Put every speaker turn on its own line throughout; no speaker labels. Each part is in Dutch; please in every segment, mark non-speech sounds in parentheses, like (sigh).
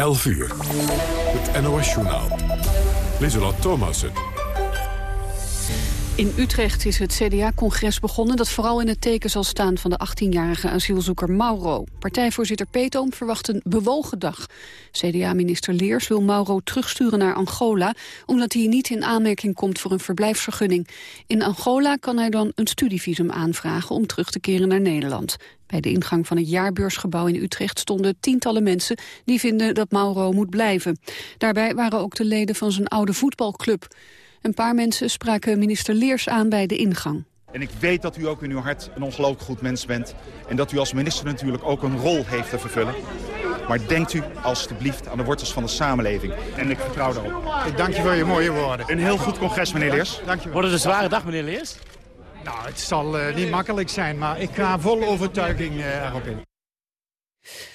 11 uur. Het NOS-journaal. Lieselot Thomassen.
In Utrecht is het CDA-congres begonnen... dat vooral in het teken zal staan van de 18-jarige asielzoeker Mauro. Partijvoorzitter Peetoom verwacht een bewogen dag. CDA-minister Leers wil Mauro terugsturen naar Angola... omdat hij niet in aanmerking komt voor een verblijfsvergunning. In Angola kan hij dan een studievisum aanvragen... om terug te keren naar Nederland. Bij de ingang van het jaarbeursgebouw in Utrecht stonden tientallen mensen die vinden dat Mauro moet blijven. Daarbij waren ook de leden van zijn oude voetbalclub. Een paar mensen spraken minister Leers aan bij de ingang.
En ik weet dat u ook in uw hart een ongelooflijk goed mens bent. En dat u als minister natuurlijk ook een rol heeft te vervullen. Maar denkt u alstublieft aan de wortels van de samenleving. En ik vertrouw daarop.
Ik dank je voor je mooie woorden.
Een heel goed congres, meneer Leers.
Dank je wel.
Wordt het een zware dag, meneer Leers?
Nou, het zal uh, niet makkelijk zijn, maar ik ga vol overtuiging uh, erop in.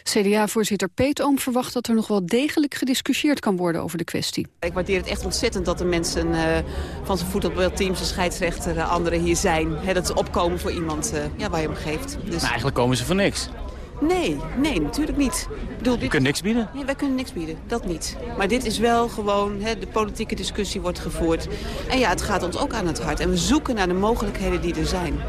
CDA-voorzitter Peetoom verwacht dat er nog wel degelijk gediscussieerd kan worden over de kwestie.
Ik waardeer het echt ontzettend dat de mensen uh, van zijn voetbalteams, zijn scheidsrechter, uh, anderen hier zijn. He, dat ze opkomen voor iemand uh, ja, waar je om geeft.
Dus... Maar eigenlijk komen ze voor niks.
Nee, nee, natuurlijk niet. Ik bedoel,
Je dit... kunt niks bieden?
Nee, wij kunnen niks bieden, dat niet. Maar dit is wel gewoon, hè, de politieke discussie wordt gevoerd. En ja, het gaat ons ook aan het hart. En we zoeken naar de mogelijkheden die er zijn.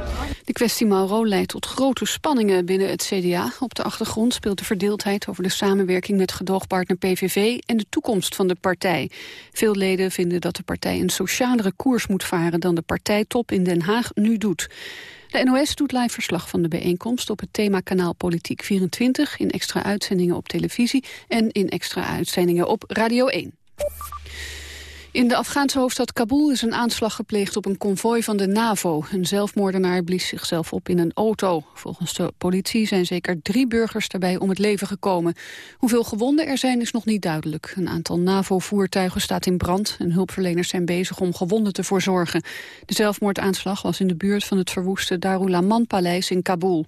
De kwestie Mauro leidt tot grote spanningen binnen het CDA. Op de achtergrond speelt de verdeeldheid over de samenwerking met gedoogpartner PVV en de toekomst van de partij. Veel leden vinden dat de partij een socialere koers moet varen dan de partijtop in Den Haag nu doet. De NOS doet live verslag van de bijeenkomst op het themakanaal Politiek 24... in extra uitzendingen op televisie en in extra uitzendingen op Radio 1. In de Afghaanse hoofdstad Kabul is een aanslag gepleegd op een konvooi van de NAVO. Een zelfmoordenaar blies zichzelf op in een auto. Volgens de politie zijn zeker drie burgers daarbij om het leven gekomen. Hoeveel gewonden er zijn is nog niet duidelijk. Een aantal NAVO-voertuigen staat in brand en hulpverleners zijn bezig om gewonden te voorzorgen. De zelfmoordaanslag was in de buurt van het verwoeste Darul Aman-paleis in Kabul.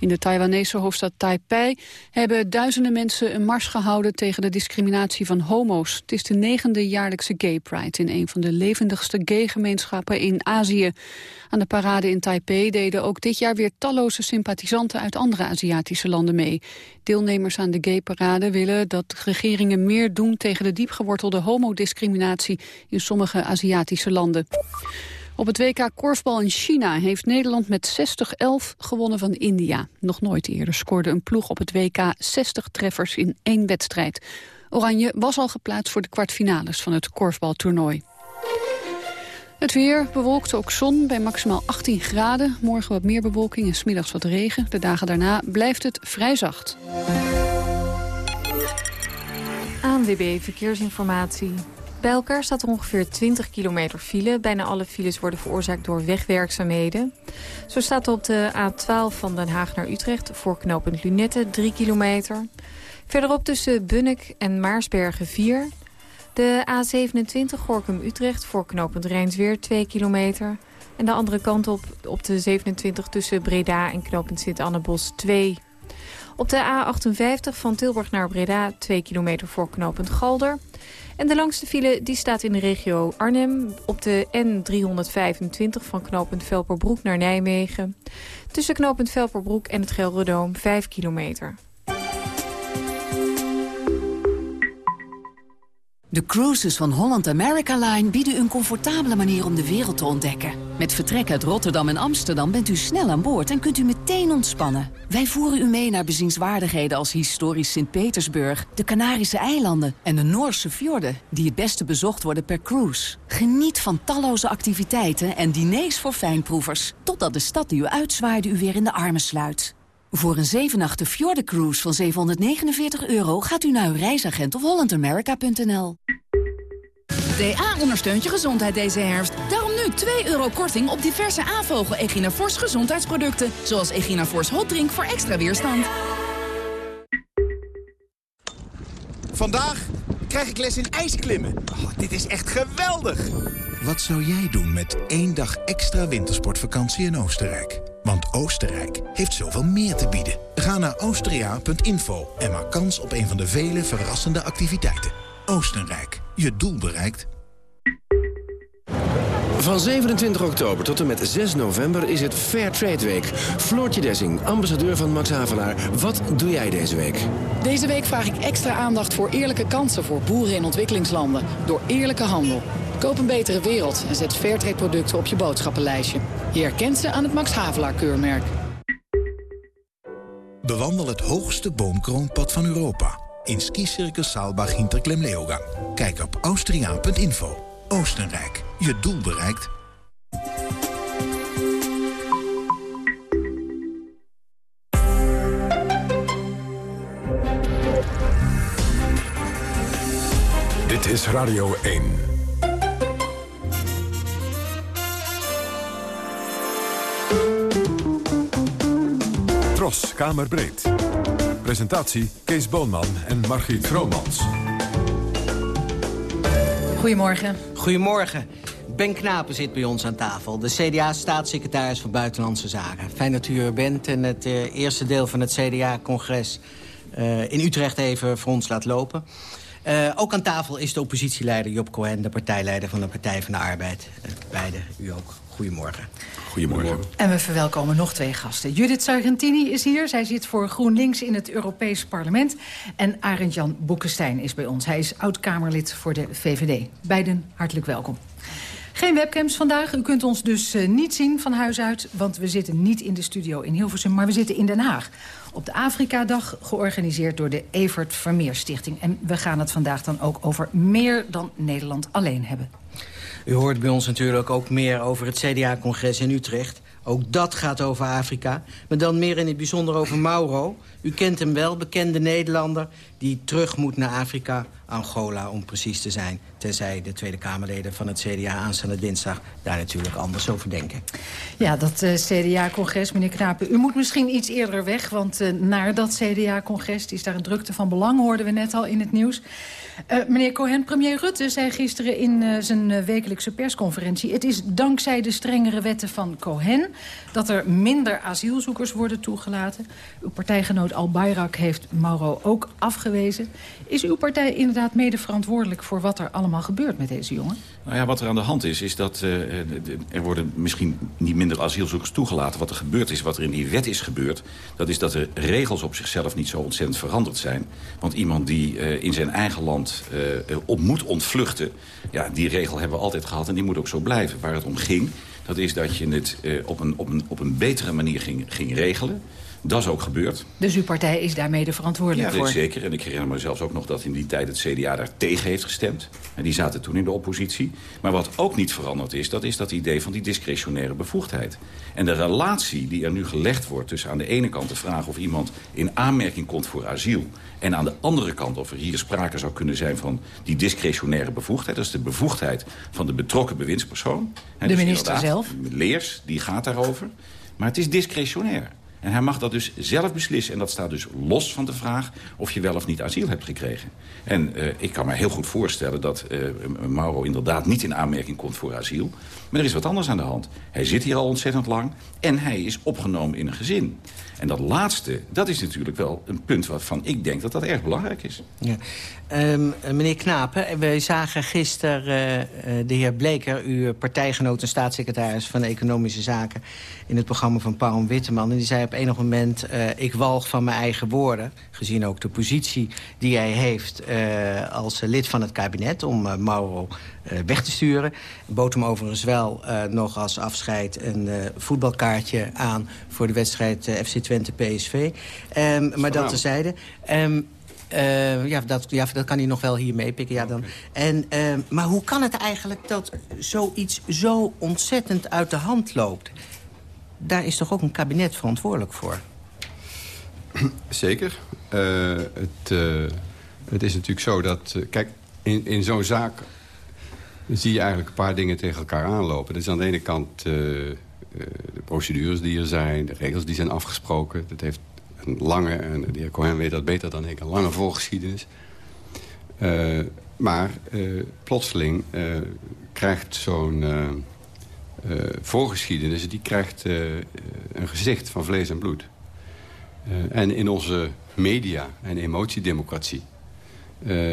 In de Taiwanese hoofdstad Taipei hebben duizenden mensen een mars gehouden tegen de discriminatie van homo's. Het is de negende jaarlijkse Gay Pride in een van de levendigste gay-gemeenschappen in Azië. Aan de parade in Taipei deden ook dit jaar weer talloze sympathisanten uit andere Aziatische landen mee. Deelnemers aan de gay-parade willen dat regeringen meer doen tegen de diepgewortelde homodiscriminatie in sommige Aziatische landen. Op het WK Korfbal in China heeft Nederland met 60-11 gewonnen van India. Nog nooit eerder scoorde een ploeg op het WK 60 treffers in één wedstrijd. Oranje was al geplaatst voor de kwartfinales van het korfbaltoernooi. Het weer bewolkt, ook zon bij maximaal 18 graden. Morgen wat meer bewolking en smiddags wat regen. De dagen daarna blijft het vrij zacht.
ANWB Verkeersinformatie. Bij elkaar staat er ongeveer 20 kilometer file. Bijna alle files worden veroorzaakt door wegwerkzaamheden. Zo staat op de A12 van Den Haag naar Utrecht... voor knooppunt Lunette 3 kilometer. Verderop tussen Bunnik en Maarsbergen 4. De A27 Gorkum-Utrecht voor knooppunt Rijnsweer 2 kilometer. En de andere kant op, op de 27 tussen Breda en knooppunt Sint-Annebos 2 op de A58 van Tilburg naar Breda 2 kilometer voor knooppunt Galder. En de langste file die staat in de regio Arnhem op de N325 van knooppunt Velperbroek naar Nijmegen. Tussen knooppunt Velperbroek en het Gelredoom 5 kilometer.
De cruises van Holland America Line bieden een comfortabele manier om de wereld te ontdekken. Met vertrek uit Rotterdam en Amsterdam bent u snel aan boord en kunt u meteen ontspannen. Wij voeren u mee naar bezienswaardigheden als historisch Sint-Petersburg, de Canarische eilanden en de Noorse fjorden, die het beste bezocht worden per cruise. Geniet van talloze activiteiten en diners voor fijnproevers, totdat de stad die u uitzwaaide u weer in de armen sluit. Voor een 7 nachten Cruise van 749 euro gaat u naar uw reisagent of hollandamerica.nl.
DA ondersteunt je gezondheid deze herfst. Daarom nu 2 euro korting op diverse A-vogel Eginafors gezondheidsproducten. Zoals Eginafors Hot Drink voor extra weerstand.
Vandaag krijg ik les in ijsklimmen. Oh, dit is echt geweldig!
Wat zou jij doen met één dag extra wintersportvakantie in Oostenrijk? Want Oostenrijk heeft zoveel meer te bieden. Ga naar austria.info en maak kans op een van de vele verrassende activiteiten. Oostenrijk, je doel bereikt.
Van 27 oktober tot en met 6 november is het Fair Trade Week. Floortje Dessing, ambassadeur van Max Havelaar. Wat doe jij deze week?
Deze week vraag ik extra aandacht voor eerlijke kansen voor boeren in ontwikkelingslanden. Door eerlijke handel. Koop een betere wereld en zet Fairtrade producten op je boodschappenlijstje. Je herkent ze aan het Max Havelaar keurmerk.
Bewandel het hoogste boomkroonpad van Europa. In skicircus Saalbach Hinterklem Leogang. Kijk op austriaan.info. Oostenrijk. Je doel bereikt.
Dit is Radio 1. Tros, Kamerbreed. Presentatie Kees Boonman en Margriet Vromans.
Goedemorgen.
Goedemorgen. Ben Knapen zit bij ons aan tafel. De CDA-staatssecretaris van Buitenlandse Zaken. Fijn dat u er bent en het uh, eerste deel van het CDA-congres... Uh, in Utrecht even voor ons laat lopen. Uh, ook aan tafel is de oppositieleider Job Cohen... de partijleider van de Partij van de Arbeid. beide, u ook. Goedemorgen.
Goedemorgen.
En we verwelkomen nog twee gasten. Judith Sargentini is hier. Zij zit voor GroenLinks in het Europees Parlement. En Arend-Jan Boekenstein is bij ons. Hij is oud-Kamerlid voor de VVD. Beiden hartelijk welkom. Geen webcams vandaag. U kunt ons dus uh, niet zien van huis uit... want we zitten niet in de studio in Hilversum, maar we zitten in Den Haag. Op de Afrika-dag, georganiseerd door de Evert Vermeer Stichting. En we gaan het vandaag dan ook over meer dan Nederland alleen hebben.
U hoort bij ons natuurlijk ook meer over het CDA-congres in Utrecht. Ook dat gaat over Afrika. Maar dan meer in het bijzonder over Mauro. U kent hem wel, bekende Nederlander... die terug moet naar Afrika, Angola om precies te zijn. Tenzij de Tweede Kamerleden van het CDA aanstaande dinsdag... daar natuurlijk anders over denken.
Ja, dat uh, CDA-congres, meneer Knapen. U moet misschien iets eerder weg, want uh, naar dat CDA-congres... is daar een drukte van belang, hoorden we net al in het nieuws... Uh, meneer Cohen, premier Rutte zei gisteren in uh, zijn uh, wekelijkse persconferentie... het is dankzij de strengere wetten van Cohen dat er minder asielzoekers worden toegelaten. Uw partijgenoot Al Bayrak heeft Mauro ook afgewezen. Is uw partij inderdaad mede verantwoordelijk voor wat er allemaal gebeurt met deze jongen?
Nou ja, wat er aan de hand is, is dat er worden misschien niet minder asielzoekers toegelaten. Wat er gebeurd is, wat er in die wet is gebeurd... dat is dat de regels op zichzelf niet zo ontzettend veranderd zijn. Want iemand die in zijn eigen land uh, op moet ontvluchten... ja, die regel hebben we altijd gehad en die moet ook zo blijven. Waar het om ging, dat is dat je het uh, op, een, op, een, op een betere manier ging, ging regelen... Dat is ook gebeurd.
Dus uw partij is daar mede verantwoordelijk
ja,
voor?
Ja, zeker. En ik herinner me zelfs ook nog dat in die tijd het CDA daar tegen heeft gestemd. En die zaten toen in de oppositie. Maar wat ook niet veranderd is, dat is dat idee van die discretionaire bevoegdheid. En de relatie die er nu gelegd wordt tussen aan de ene kant de vraag of iemand in aanmerking komt voor asiel... en aan de andere kant of er hier sprake zou kunnen zijn van die discretionaire bevoegdheid. Dat is de bevoegdheid van de betrokken bewindspersoon.
De dus minister zelf?
Leers, die gaat daarover. Maar het is discretionair. En hij mag dat dus zelf beslissen. En dat staat dus los van de vraag of je wel of niet asiel hebt gekregen. En uh, ik kan me heel goed voorstellen dat uh, Mauro inderdaad niet in aanmerking komt voor asiel. Maar er is wat anders aan de hand. Hij zit hier al ontzettend lang en hij is opgenomen in een gezin. En dat laatste, dat is natuurlijk wel een punt waarvan ik denk dat dat erg belangrijk is.
Ja. Um, meneer Knapen, wij zagen gisteren uh, de heer Bleker... uw partijgenoot en staatssecretaris van Economische Zaken... in het programma van Paul Witteman. En die zei op enig moment, ik walg van mijn eigen woorden... gezien ook de positie die hij heeft uh, als lid van het kabinet... om Mauro weg te sturen. Bood hem overigens wel nog als afscheid een voetbalkaartje aan... voor de wedstrijd FC Twente-PSV. Um, maar dat terzijde... Um, Uh, ja, dat, ja, dat kan hij nog wel hier meepikken. Ja, dan. En, uh, maar hoe kan het eigenlijk dat zoiets zo ontzettend uit de hand loopt? Daar is toch ook een kabinet verantwoordelijk voor? (clears throat)
Zeker. Uh, het, het is natuurlijk zo dat... kijk, in, in zo'n zaak zie je eigenlijk een paar dingen tegen elkaar aanlopen. Is aan de ene kant de procedures die er zijn, de regels die zijn afgesproken. Dat heeft een lange, en de heer Cohen weet dat beter dan ik, een lange voorgeschiedenis. Maar plotseling krijgt zo'n voorgeschiedenis... die krijgt een gezicht van vlees en bloed. En in onze media en emotiedemocratie...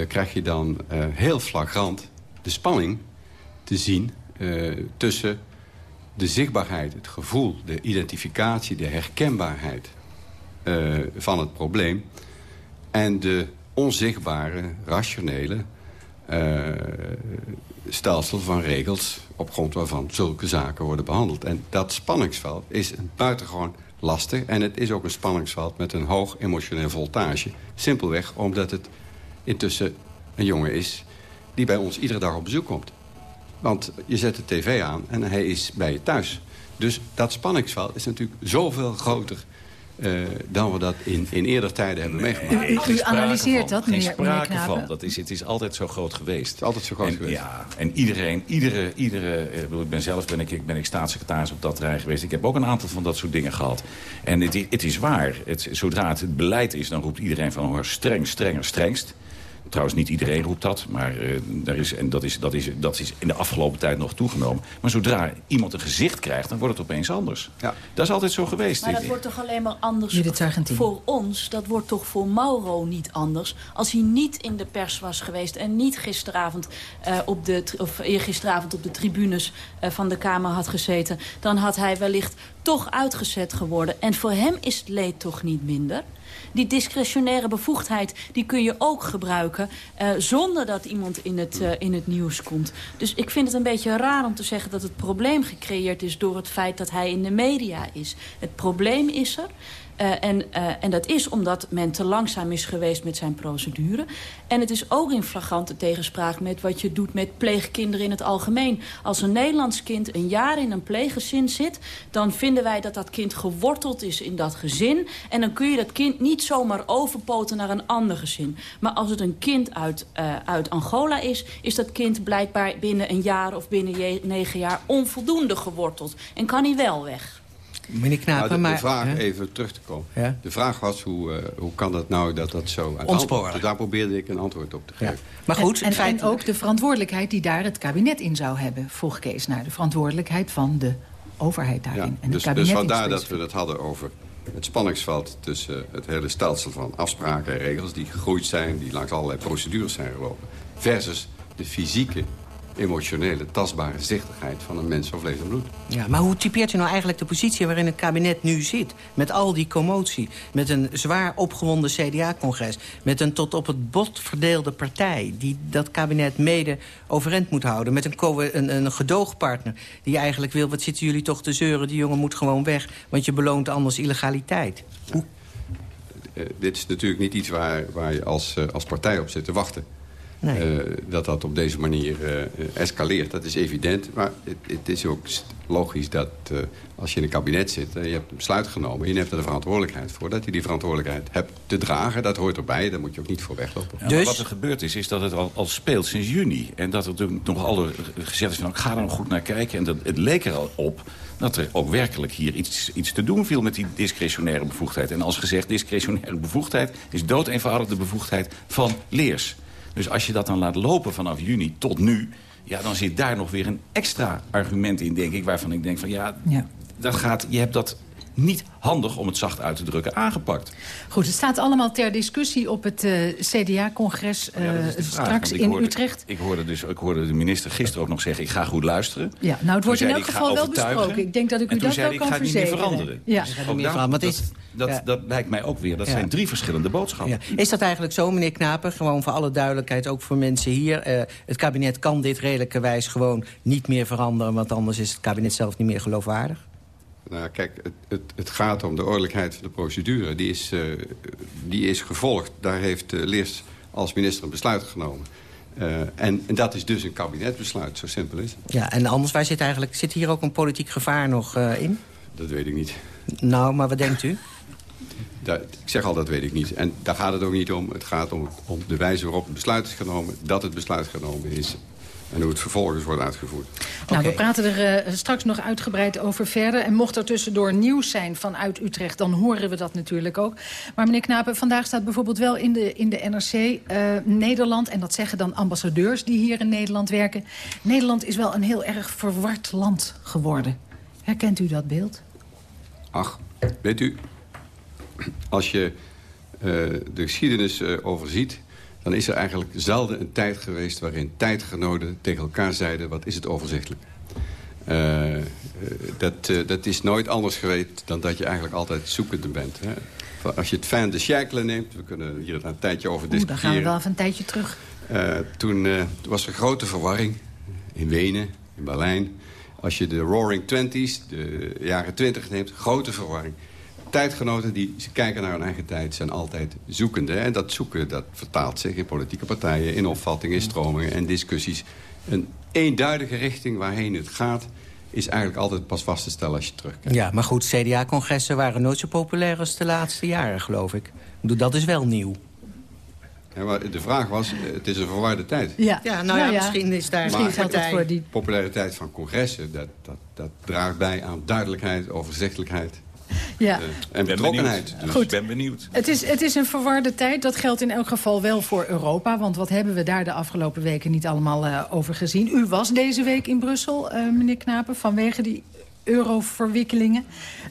krijg je dan heel flagrant de spanning te zien... tussen de zichtbaarheid, het gevoel, de identificatie, de herkenbaarheid van het probleem... en de onzichtbare, rationele stelsel van regels... op grond waarvan zulke zaken worden behandeld. En dat spanningsveld is buitengewoon lastig. En het is ook een spanningsveld met een hoog emotioneel voltage. Simpelweg omdat het intussen een jongen is... die bij ons iedere dag op bezoek komt. Want je zet de tv aan en hij is bij je thuis. Dus dat spanningsveld is natuurlijk zoveel groter... Uh, dan we dat in, in eerder tijden hebben meegemaakt.
U, u, u analyseert dat, meneer,
Geen sprake
meneer
van. Dat is, het is altijd zo groot geweest. Het
is altijd zo groot
en,
geweest.
Ja, en iedereen, iedere, iedere ik, ik ben zelf ben ik, ben ik staatssecretaris op dat terrein geweest. Ik heb ook een aantal van dat soort dingen gehad. En het, het is waar. Het, zodra het, het beleid is, dan roept iedereen van hoor, streng, strenger, strengst. Trouwens, niet iedereen roept dat, maar uh, daar is, en dat, is, dat, is, dat is in de afgelopen tijd nog toegenomen. Maar zodra iemand een gezicht krijgt, dan wordt het opeens anders. Ja. Dat is altijd zo geweest.
Maar dat wordt toch alleen maar anders voor ons? Dat wordt toch voor Mauro niet anders? Als hij niet in de pers was geweest en niet gisteravond, uh, op de, of gisteravond op de tribunes uh, van de Kamer had gezeten... dan had hij wellicht toch uitgezet geworden. En voor hem is het leed toch niet minder? Die discretionaire bevoegdheid... die kun je ook gebruiken uh, zonder dat iemand in het, uh, in het nieuws komt. Dus ik vind het een beetje raar om te zeggen dat het probleem gecreëerd is... door het feit dat hij in de media is. Het probleem is er. Uh, en, uh, en dat is omdat men te langzaam is geweest met zijn procedure. En het is ook in flagrante tegenspraak met wat je doet met pleegkinderen in het algemeen. Als een Nederlands kind een jaar in een pleeggezin zit... dan vinden wij dat dat kind geworteld is in dat gezin. En dan kun je dat kind niet zomaar overpoten naar een ander gezin. Maar als het een kind uit, uh, uit Angola is... is dat kind blijkbaar binnen een jaar of binnen negen jaar onvoldoende geworteld. En kan hij wel weg.
Meneer Knapen,
nou, de,
maar...
De vraag,
hè?
even terug te komen.
Ja?
De vraag was, hoe, uh, hoe kan dat nou dat dat zo...
Ontsporen.
Dus daar probeerde ik een antwoord op te geven.
Ja. Maar goed,
en, en, en, ook de verantwoordelijkheid die daar het kabinet in zou hebben... vroeg Kees naar de verantwoordelijkheid van de overheid daarin.
Ja,
en
dus,
het kabinet
dus vandaar dat we het hadden over het spanningsveld... tussen het hele stelsel van afspraken en regels... die gegroeid zijn, die langs allerlei procedures zijn gelopen... versus de fysieke emotionele, tastbare zichtigheid van een mens van vlees en bloed.
Ja, maar hoe typeert u nou eigenlijk de positie waarin het kabinet nu zit? Met al die commotie, met een zwaar opgewonden CDA-congres... met een tot op het bot verdeelde partij... die dat kabinet mede overeind moet houden... met een, een, een gedoogpartner die eigenlijk wil... wat zitten jullie toch te zeuren, die jongen moet gewoon weg... want je beloont anders illegaliteit. Hoe?
Uh, dit is natuurlijk niet iets waar, waar je als, uh, als partij op zit te wachten.
Nee.
Uh, dat dat op deze manier uh, escaleert, dat is evident. Maar het, het is ook logisch dat uh, als je in een kabinet zit... en je hebt een besluit genomen, je neemt er de verantwoordelijkheid voor... dat je die verantwoordelijkheid hebt te dragen. Dat hoort erbij, daar moet je ook niet voor weglopen.
Ja, dus... Wat er gebeurd is, is dat het al, al speelt sinds juni. En dat er nog alle gezegd is van... ik ga er nog goed naar kijken. En dat, het leek er al op dat er ook werkelijk hier iets, iets te doen viel... met die discretionaire bevoegdheid. En als gezegd, discretionaire bevoegdheid... is dood eenvoudig de bevoegdheid van leers. Dus als je dat dan laat lopen vanaf juni tot nu... ja, dan zit daar nog weer een extra argument in, denk ik... waarvan ik denk van ja,
ja.
Dat gaat, je hebt dat niet handig, om het zacht uit te drukken, aangepakt.
Goed, het staat allemaal ter discussie op het uh, CDA-congres uh, ja, straks in
hoorde,
Utrecht.
Ik hoorde, dus, ik hoorde de minister gisteren ook nog zeggen... ik ga goed luisteren.
Ja, nou, het wordt in elk geval wel besproken. Ik denk dat ik u dat wel
ik,
kan
ga het niet meer veranderen.
Ja.
Dus ook daar, dat, dat, dat, ja. dat, lijkt mij ook weer. Dat ja. zijn drie verschillende boodschappen.
Ja. Is dat eigenlijk zo, meneer Knaper? Gewoon voor alle duidelijkheid, ook voor mensen hier. Uh, het kabinet kan dit redelijkerwijs gewoon niet meer veranderen... want anders is het kabinet zelf niet meer geloofwaardig?
Nou, kijk, het, het, het, gaat om de ordelijkheid van de procedure. Die is, uh, die is gevolgd. Daar heeft uh, Leers als minister een besluit genomen. Uh, en, en, dat is dus een kabinetbesluit, zo simpel is het.
Ja, en anders, waar zit, eigenlijk, zit hier ook een politiek gevaar nog in?
Dat weet ik niet.
Nou, maar wat denkt u?
Dat, ik zeg al, dat weet ik niet. En daar gaat het ook niet om. Het gaat om, om de wijze waarop het besluit is genomen. Dat het besluit genomen is en hoe het vervolgens wordt uitgevoerd.
Nou, okay. we praten er uh, straks nog uitgebreid over verder. En mocht er tussendoor nieuws zijn vanuit Utrecht, dan horen we dat natuurlijk ook. Maar meneer Knapen, vandaag staat bijvoorbeeld wel in de, in de NRC uh, Nederland... en dat zeggen dan ambassadeurs die hier in Nederland werken... Nederland is wel een heel erg verward land geworden. Herkent u dat beeld?
Ach, weet u, als je uh, de geschiedenis overziet dan is er eigenlijk zelden een tijd geweest... waarin tijdgenoten tegen elkaar zeiden, wat is het overzichtelijk. Uh, dat, uh, dat is nooit anders geweest dan dat je eigenlijk altijd zoekende bent. Hè? Als je het fin de siècle neemt, we kunnen hier een tijdje over discussiëren.
dan gaan we wel even een tijdje terug.
Uh, toen was er grote verwarring in Wenen, in Berlijn. Als je de Roaring Twenties, de jaren twintig neemt, grote verwarring tijdgenoten die ze kijken naar hun eigen tijd zijn altijd zoekende. En dat zoeken dat vertaalt zich in politieke partijen, in opvattingen, in stromingen en discussies. Een eenduidige richting waarheen het gaat is eigenlijk altijd pas vast te stellen als je terugkijkt.
Ja, maar goed, CDA-congressen waren nooit zo populair als de laatste jaren, geloof ik. Dat is wel nieuw.
Ja, maar de vraag was, het is een verwarde tijd.
Ja, ja nou, ja, misschien is daar
misschien
geldt
het voor die...
populariteit van congressen, dat, dat, dat draagt bij aan duidelijkheid, overzichtelijkheid.
Ja.
Uh, en betrokkenheid.
Dus. Goed. Ik ben benieuwd. Het is, het is een verwarde tijd. Dat geldt in elk geval wel voor Europa. Want wat hebben we daar de afgelopen weken niet allemaal uh, over gezien? U was deze week in Brussel, uh, meneer Knapen, vanwege die euroverwikkelingen.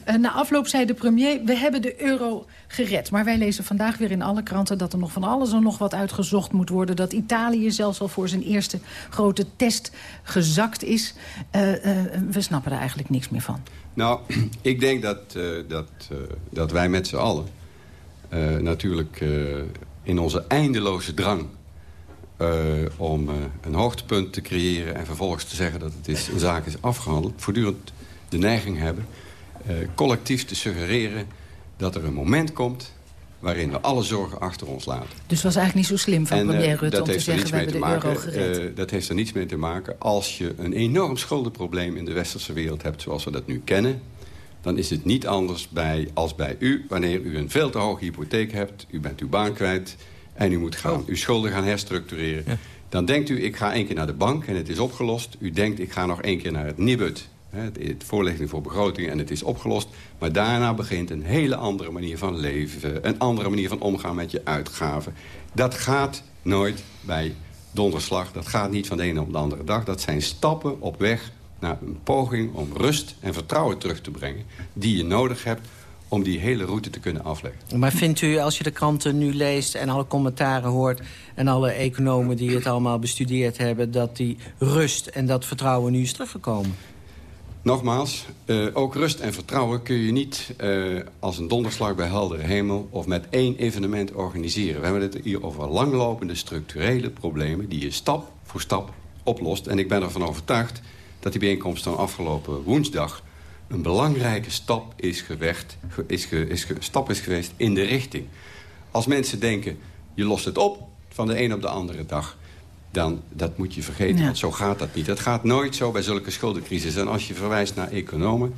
Uh, na afloop zei de premier, we hebben de euro gered. Maar wij lezen vandaag weer in alle kranten dat er nog van alles en nog wat uitgezocht moet worden. Dat Italië zelfs al voor zijn eerste grote test gezakt is. Uh, uh, we snappen er eigenlijk niks meer van.
Nou, (clears throat) ik denk dat, dat, dat wij met z'n allen natuurlijk in onze eindeloze drang... om een hoogtepunt te creëren en vervolgens te zeggen dat het is, een zaak is afgehandeld... voortdurend de neiging hebben collectief te suggereren dat er een moment komt waarin we alle zorgen achter ons laten.
Dus het was eigenlijk niet zo slim van en, premier uh, Rutte om te zeggen... we hebben de
maken.
euro gered.
Uh, dat heeft er niets mee te maken. Als je een enorm schuldenprobleem in de westerse wereld hebt... zoals we dat nu kennen... dan is het niet anders bij, als bij u... wanneer u een veel te hoge hypotheek hebt... u bent uw baan kwijt en u moet gaan, oh. uw schulden gaan herstructureren... Ja. dan denkt u, ik ga één keer naar de bank en het is opgelost. U denkt, ik ga nog één keer naar het Nibud het voorlichting voor begroting en het is opgelost. Maar daarna begint een hele andere manier van leven. Een andere manier van omgaan met je uitgaven. Dat gaat nooit bij donderslag. Dat gaat niet van de ene op de andere dag. Dat zijn stappen op weg naar een poging om rust en vertrouwen terug te brengen... die je nodig hebt om die hele route te kunnen afleggen.
Maar vindt u, als je de kranten nu leest en alle commentaren hoort... en alle economen die het allemaal bestudeerd hebben... dat die rust en dat vertrouwen nu is teruggekomen?
Nogmaals, uh, ook rust en vertrouwen kun je niet uh, als een donderslag bij heldere hemel... of met één evenement organiseren. We hebben het hier over langlopende structurele problemen... die je stap voor stap oplost. En ik ben ervan overtuigd dat die bijeenkomst van afgelopen woensdag... een belangrijke stap is, is, is stap is geweest in de richting. Als mensen denken, je lost het op van de een op de andere dag dan dat moet je vergeten. Ja. Want zo gaat dat niet. Dat gaat nooit zo bij zulke schuldencrisis. En als je verwijst naar economen...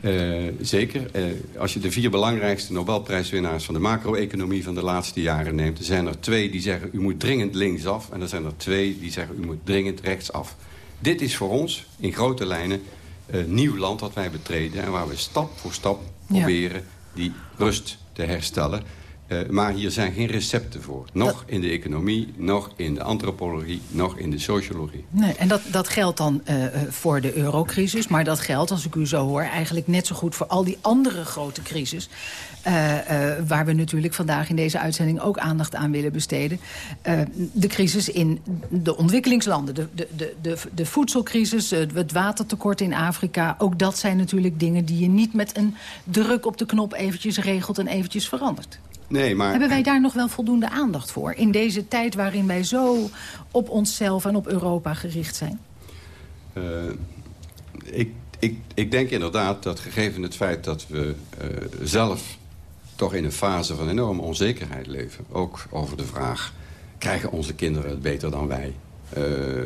Uh, zeker. Uh, als je de vier belangrijkste Nobelprijswinnaars van de macro-economie van de laatste jaren neemt... er zijn er twee die zeggen u moet dringend linksaf... en er zijn er twee die zeggen u moet dringend rechtsaf. Dit is voor ons in grote lijnen uh, nieuw land wat wij betreden... en waar we stap voor stap proberen die rust te herstellen... Uh, maar hier zijn geen recepten voor. Nog in de economie, nog in de antropologie, nog in de sociologie.
Nee, en dat, dat geldt dan uh, voor de eurocrisis. Maar dat geldt, als ik u zo hoor, eigenlijk net zo goed voor al die andere grote crisis. Uh, waar we natuurlijk vandaag in deze uitzending ook aandacht aan willen besteden. de crisis in de ontwikkelingslanden, de, de, de, de, de voedselcrisis, het watertekort in Afrika. Ook dat zijn natuurlijk dingen die je niet met een druk op de knop eventjes regelt en eventjes verandert.
Nee, maar...
Hebben wij daar nog wel voldoende aandacht voor? In deze tijd waarin wij zo op onszelf en op Europa gericht zijn?
Uh, ik, ik, ik denk inderdaad dat gegeven het feit dat we uh, zelf toch in een fase van enorme onzekerheid leven. Ook over de vraag, krijgen onze kinderen het beter dan wij? Uh,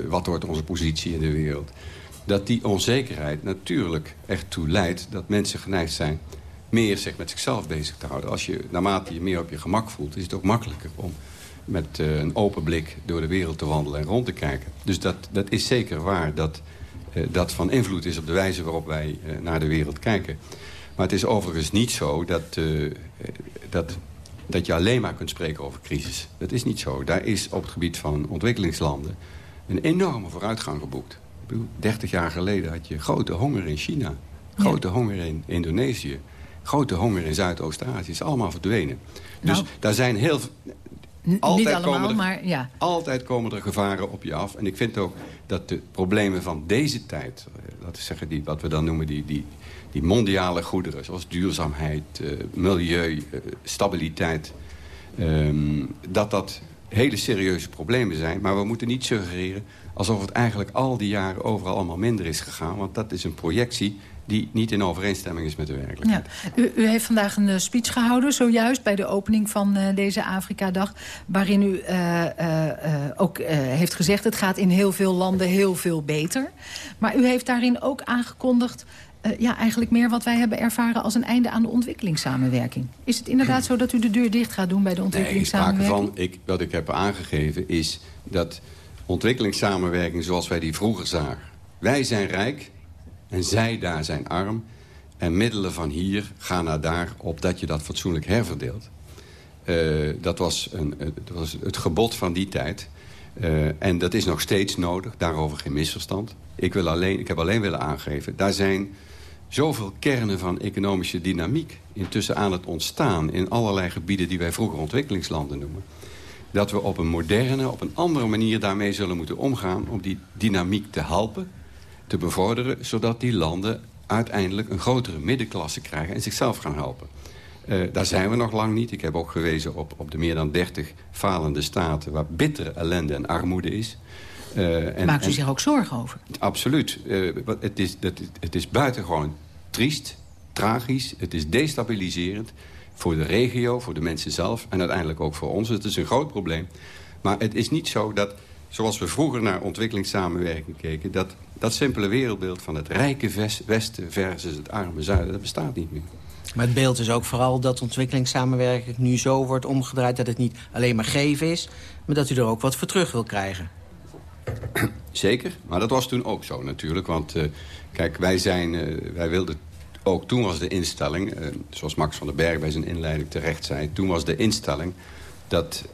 wat wordt onze positie in de wereld? Dat die onzekerheid natuurlijk echt toe leidt dat mensen geneigd zijn meer zich met zichzelf bezig te houden. Als je, naarmate je meer op je gemak voelt, is het ook makkelijker om met uh, een open blik door de wereld te wandelen en rond te kijken. Dus dat, dat is zeker waar dat uh, dat van invloed is op de wijze waarop wij uh, naar de wereld kijken. Maar het is overigens niet zo dat, dat, dat je alleen maar kunt spreken over crisis. Dat is niet zo. Daar is op het gebied van ontwikkelingslanden een enorme vooruitgang geboekt. 30 jaar geleden had je grote honger in China. Grote ja. honger in Indonesië grote honger in Zuidoost-Azië is allemaal verdwenen. Dus nou. daar zijn heel...
niet allemaal, maar ja.
Altijd komen er gevaren op je af. En ik vind ook dat de problemen van deze tijd... Eh, laten we zeggen, die, wat we dan noemen die, die, die mondiale goederen... zoals duurzaamheid, uh, milieu, uh, stabiliteit... Ehm, dat dat hele serieuze problemen zijn. Maar we moeten niet suggereren alsof het eigenlijk al die jaren overal allemaal minder is gegaan. Want dat is een projectie die niet in overeenstemming is met de werkelijkheid.
Ja. U, u, heeft vandaag een uh, speech gehouden, zojuist bij de opening van uh, deze Afrika-dag... waarin u uh, ook heeft gezegd, het gaat in heel veel landen heel veel beter. Maar u heeft daarin ook aangekondigd... ja, eigenlijk meer wat wij hebben ervaren als een einde aan de ontwikkelingssamenwerking. Is het inderdaad zo dat u de deur dicht gaat doen bij de ontwikkelingssamenwerking?
Nee, sprake van, ik, wat ik heb aangegeven is dat ontwikkelingssamenwerking zoals wij die vroeger zagen... wij zijn rijk, en zij daar zijn arm. En middelen van hier gaan naar daar, opdat je dat fatsoenlijk herverdeelt. Uh, dat, was een, dat was het gebod van die tijd. Uh, en dat is nog steeds nodig, daarover geen misverstand. Ik, wil alleen, ik heb alleen willen aangeven, daar zijn zoveel kernen van economische dynamiek... intussen aan het ontstaan in allerlei gebieden die wij vroeger ontwikkelingslanden noemen... dat we op een moderne, op een andere manier daarmee zullen moeten omgaan... om die dynamiek te helpen te bevorderen... zodat die landen uiteindelijk een grotere middenklasse krijgen... en zichzelf gaan helpen. Uh, daar zijn we nog lang niet. Ik heb ook gewezen op, op de meer dan 30 falende staten... waar bittere ellende en armoede is.
Uh, en, Maakt u zich ook zorgen over?
Absoluut. Uh, het, is, dat, het is buitengewoon triest, tragisch. Het is destabiliserend voor de regio, voor de mensen zelf... en uiteindelijk ook voor ons. Het is een groot probleem. Maar het is niet zo dat zoals we vroeger naar ontwikkelingssamenwerking keken... dat, dat simpele wereldbeeld van het rijke Westen versus het arme Zuiden... dat bestaat niet meer.
Maar het beeld is ook vooral dat ontwikkelingssamenwerking nu zo wordt omgedraaid... dat het niet alleen maar geven is, maar dat u er ook wat voor terug wil krijgen.
Zeker, maar dat was toen ook zo natuurlijk. Want uh, kijk, wij, zijn, uh, wij wilden ook toen was de instelling... Uh, zoals Max van den Berg bij zijn inleiding terecht zei... toen was de instelling dat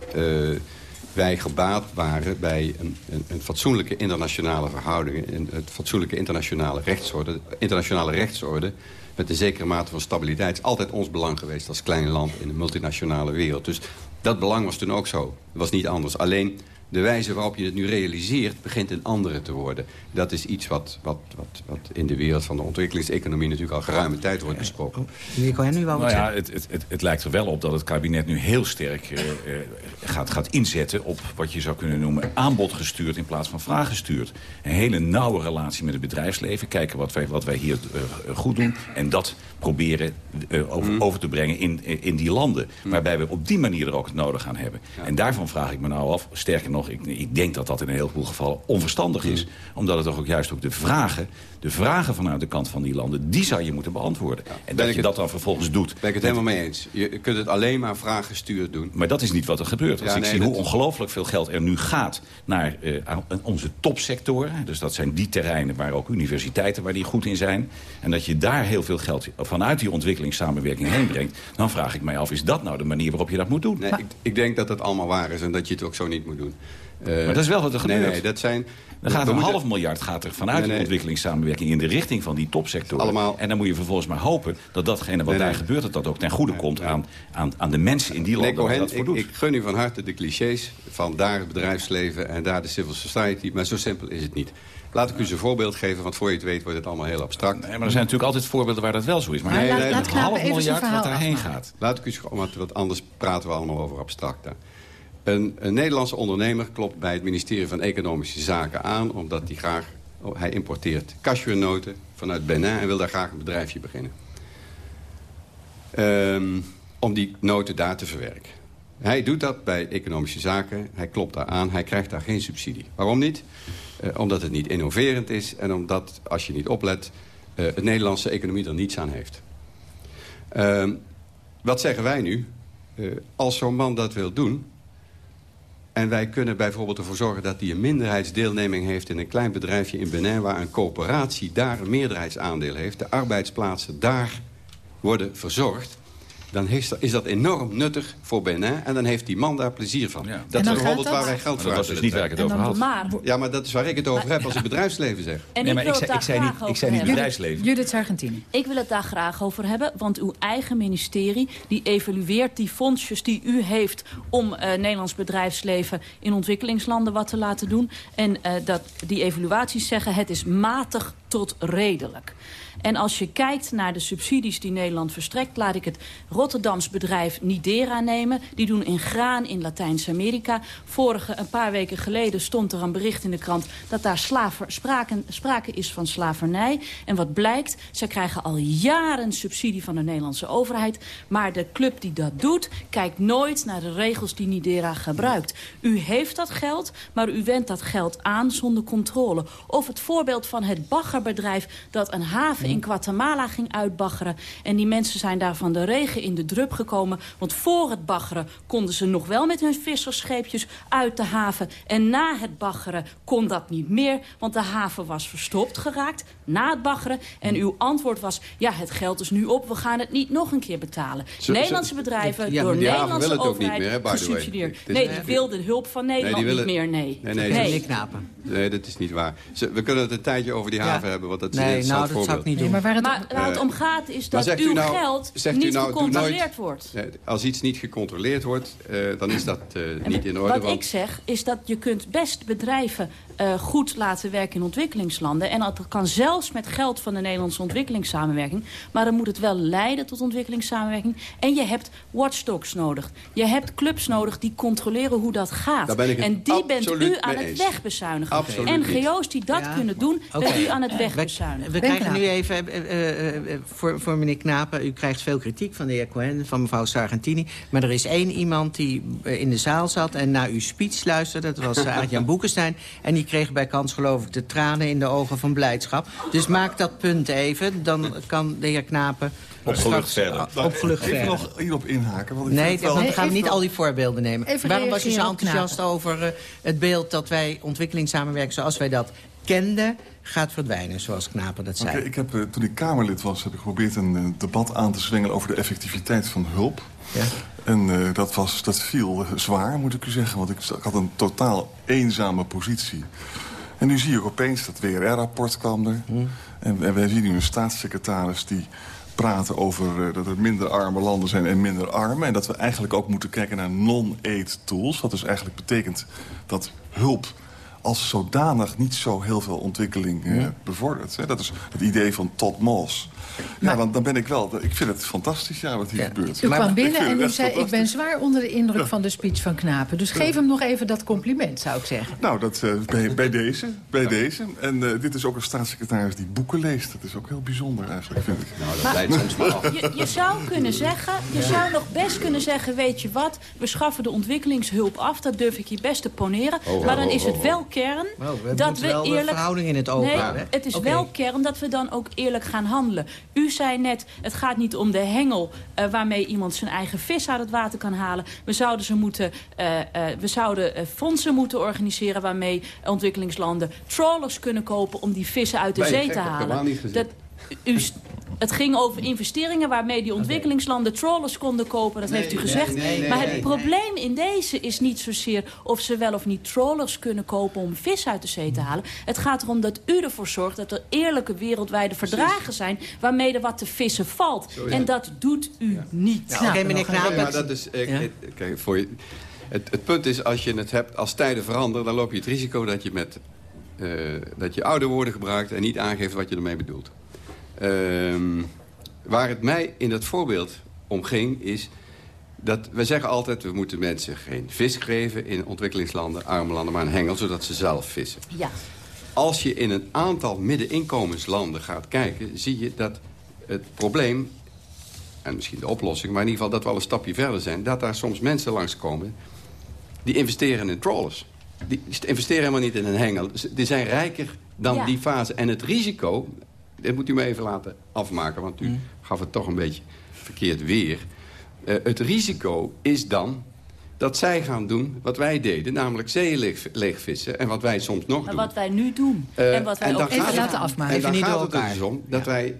wij gebaat waren bij een, een, een fatsoenlijke internationale verhoudingen... een, een fatsoenlijke internationale rechtsorde, internationale rechtsorde... met een zekere mate van stabiliteit. is altijd ons belang geweest als klein land in de multinationale wereld. Dus dat belang was toen ook zo. Het was niet anders. Alleen de wijze waarop je het nu realiseert... begint een andere te worden. Dat is iets wat, wat, wat, wat in de wereld van de ontwikkelingseconomie... natuurlijk al geruime tijd wordt besproken.
Meneer nu wel
nou ja, het, het, het, het, lijkt er wel op dat het kabinet nu heel sterk uh, gaat, gaat inzetten... op wat je zou kunnen noemen aanbod gestuurd in plaats van vraag gestuurd. Een hele nauwe relatie met het bedrijfsleven. Kijken wat wij, wat wij hier uh, goed doen. En dat proberen over, mm. over, te brengen in, in die landen. Mm. Waarbij we op die manier er ook het nodig aan hebben. Ja. En daarvan vraag ik me nou af, sterker nog ik, ik, denk dat dat in een heleboel gevallen onverstandig is. Mm. Omdat het toch ook juist ook de vragen, de vragen vanuit de kant van die landen... die zou je moeten beantwoorden. En dat je dat dan vervolgens doet.
Ben ik het helemaal mee eens. Je kunt het alleen maar vragen gestuurd doen.
Maar dat is niet wat er gebeurt. Als ik zie hoe ongelooflijk veel geld er nu gaat naar uh, onze topsectoren... dus dat zijn die terreinen waar ook universiteiten waar die goed in zijn... en dat je daar heel veel geld vanuit die ontwikkelingssamenwerking heen brengt... dan vraag ik mij af, is dat nou de manier waarop je dat moet doen?
Nee, ik, ik denk dat dat allemaal waar is en dat je het ook zo niet moet doen.
Uh, maar dat is wel wat er gebeurt.
Nee, nee dat zijn...
Er gaat een half miljard gaat er vanuit nee, de ontwikkelingssamenwerking... in de richting van die topsector.
Allemaal...
En dan moet je vervolgens maar hopen dat datgene wat daar gebeurt... dat dat ook ten goede komt aan, aan, aan de mensen in die landen
Cohen, dat voor ik, ik gun u van harte de clichés van daar het bedrijfsleven... en daar de civil society, maar zo simpel is het niet. Laat ik u eens een voorbeeld geven, want voor je het weet wordt het allemaal heel abstract.
Nee, maar er zijn natuurlijk altijd voorbeelden waar dat wel zo is. Maar nee,
laat, laat
een half miljard wat daarheen gaat.
Laat ik u eens, want anders praten we allemaal over abstract. Een, een, Nederlandse ondernemer klopt bij het ministerie van Economische Zaken aan... omdat hij graag, oh, hij importeert cashewnoten vanuit Benin... en wil daar graag een bedrijfje beginnen. Um, om die noten daar te verwerken. Hij doet dat bij Economische Zaken, hij klopt daar aan, hij krijgt daar geen subsidie. Waarom niet? Uh, omdat het niet innoverend is en omdat, als je niet oplet... Uh, het Nederlandse economie er niets aan heeft. Uh, wat zeggen wij nu? Uh, als zo'n man dat wil doen... En wij kunnen bijvoorbeeld ervoor zorgen dat hij een minderheidsdeelneming heeft... in een klein bedrijfje in Benin waar een coöperatie daar een meerderheidsaandeel heeft. De arbeidsplaatsen daar worden verzorgd. Dan is dat, is dat enorm nuttig voor Benin. En dan heeft die man daar plezier van. Dat is bijvoorbeeld waar wij geld voor
dat was dus niet waar ik het
En
over
dan
had.
maar,
Ja, maar dat is waar ik het over heb als het bedrijfsleven zeg.
en
Nee,
ik
maar ik zei- ik zei niet- ik zei niet
hebben.
bedrijfsleven.
Judith Sargentini.
Ik wil het daar graag over hebben, want uw eigen ministerie... die evalueert die fondsjes die u heeft om eh, Nederlands bedrijfsleven... in ontwikkelingslanden wat te laten doen. En eh, dat, die evaluaties zeggen het is matig tot redelijk. En als je kijkt naar de subsidies die Nederland verstrekt... laat ik het Rotterdams bedrijf Nidera nemen. Die doen in graan in Latijns-Amerika. Vorige, een paar weken geleden stond er een bericht in de krant... dat daar slaver, sprake, sprake is van slavernij. En wat blijkt, zij krijgen al jaren subsidie van de Nederlandse overheid. Maar de club die dat doet, kijkt nooit naar de regels die Nidera gebruikt. U heeft dat geld, maar u wendt dat geld aan zonder controle. Of het voorbeeld van het baggerbedrijf dat een haven in Guatemala ging uitbaggeren. En die mensen zijn daar van de regen in de drup gekomen. Want voor het baggeren konden ze nog wel met hun vissersscheepjes uit de haven. En na het baggeren kon dat niet meer, want de haven was verstopt geraakt. Na het baggeren. En uw antwoord was, ja, het geld is nu op, we gaan het niet nog een keer betalen.
Zo-
Nederlandse bedrijven,
Ja,
door Nederlandse
wil het ook niet
overheid
meer, hè, by the way.
gesubsidieerd. Nee, die wilden hulp van Nederland
willen-
niet meer, nee.
Nee, nee,
Nee.
Nee, dat is niet waar. Ze- We kunnen het een tijdje over die haven hebben, want dat is een
Nee,
interessant
nou, dat zou ik
voorbeeld.
niet doen.
maar waar het,
Maar waar het
Eh,
om gaat is dat
zegt
uw
u nou,
geld
zegt
niet
u nou,
gecontroleerd
nooit-
wordt.
Als iets niet gecontroleerd wordt, eh, dan is dat eh, niet in orde.
Wat
want-
ik zeg is dat je kunt best bedrijven eh, goed laten werken in ontwikkelingslanden. En dat kan zelfs met geld van de Nederlandse ontwikkelingssamenwerking. Maar dan moet het wel leiden tot ontwikkelingssamenwerking. En je hebt watchdogs nodig. Je hebt clubs nodig die controleren hoe dat gaat. En die bent u aan het wegbezuinigen.
Absoluut
NGO's die dat
Ja.
kunnen doen, bent u aan het
We,
wegbezuinigen.
we krijgen nu even, eh, eh, voor, voor meneer Knapen... u krijgt veel kritiek van de heer Cohen, van mevrouw Sargentini... maar er is één iemand die in de zaal zat en naar uw speech luisterde. Dat was uh, Jan Boekenstein. En die kreeg bij kans geloof ik de tranen in de ogen van blijdschap. Dus maak dat punt even, dan kan de heer Knapen...
Opgelucht verder.
Opgelucht
Even
verder.
nog hierop inhaken. Want ik
Nee,
wel-
want we gaan
even
niet al die voorbeelden nemen.
Even
Waarom was u zo enthousiast over eh, het beeld dat wij ontwikkelingssamenwerking zoals wij dat kenden gaat verdwijnen, zoals Knapen dat zei?
Oké, ik heb, eh, toen ik Kamerlid was, heb ik geprobeerd een eh, debat aan te zwengelen over de effectiviteit van hulp.
Ja.
En eh, dat, was, dat viel zwaar, moet ik u zeggen. Want ik, ik had een totaal eenzame positie. En nu zie ik opeens dat WRR-rapport kwam er. En, en wij zien nu een staatssecretaris die praten over eh, dat er minder arme landen zijn en minder armen. En dat we eigenlijk ook moeten kijken naar non-aid tools. Wat dus eigenlijk betekent dat hulp als zodanig niet zo heel veel ontwikkeling eh, bevordert. Hè. Dat is het idee van Todd Moss. Ja, dan, dan ben ik wel... Ik vind het fantastisch, ja, wat hier gebeurt.
U kwam
Ik
binnen en u zei... ik ben zwaar onder de indruk van de speech van Knapen. Dus geef hem nog even dat compliment, zou ik zeggen.
Nou, dat, eh, bij, bij deze. Bij deze. En eh, dit is ook een staatssecretaris die boeken leest. Dat is ook heel bijzonder eigenlijk, vind ik. Nou,
dat leidt soms wel af. Je, je zou kunnen zeggen, je zou nog best kunnen zeggen... weet je wat, we schaffen de ontwikkelingshulp af. Dat durf ik hier best te poneren.
Oh,
maar dan
oh,
is
oh,
het
oh.
wel kern dat we
wel
eerlijk...
verhouding in het oog
nee,
houden,
het is wel kern dat we dan ook eerlijk gaan handelen. U zei net, het gaat niet om de hengel... eh, waarmee iemand zijn eigen vis uit het water kan halen. We zouden, ze moeten, eh, eh, we zouden fondsen moeten organiseren... waarmee ontwikkelingslanden trawlers kunnen kopen... om die vissen uit de zee
gek?
te
Dat heb ik
halen.
helemaal niet gezegd.
Dat, u, het ging over investeringen waarmee die ontwikkelingslanden trawlers konden kopen. Dat
Nee,
heeft u gezegd.
nee, nee,
maar het
nee.
probleem in deze is niet zozeer of ze wel of niet trawlers kunnen kopen om vis uit de zee te halen. Het gaat erom dat u ervoor zorgt dat er eerlijke wereldwijde verdragen zijn waarmee er wat te vissen valt. En dat doet u niet.
Nou, oké, meneer
Nee,
Knapen.
maar dat is, eh,
Ja?
kijk, voor je, het, het punt is, als je het hebt, als tijden veranderen... dan loop je het risico dat je, met, eh, dat je oude woorden gebruikt... en niet aangeeft wat je ermee bedoelt. Ehm, waar het mij in dat voorbeeld om ging, is... dat we zeggen altijd, we moeten mensen geen vis geven... in ontwikkelingslanden, arme landen, maar een hengel... zodat ze zelf vissen.
Ja.
Als je in een aantal middeninkomenslanden gaat kijken... zie je dat het probleem, en misschien de oplossing... maar in ieder geval dat we al een stapje verder zijn... dat daar soms mensen langskomen die investeren in trawlers. Die investeren helemaal niet in een hengel. Die zijn rijker dan
Ja.
die fase. En het risico, dit moet u me even laten afmaken... want u
Mm.
gaf het toch een beetje verkeerd weer. Eh, het risico is dan dat zij gaan doen wat wij deden... namelijk zeeën leeg, leegvissen. En wat wij soms nog
Maar
doen.
wat wij nu doen.
Eh,
en wat wij
en dan
ook
gaat
gedaan
het-
hebben.
En dan gaat het er dus om dat wij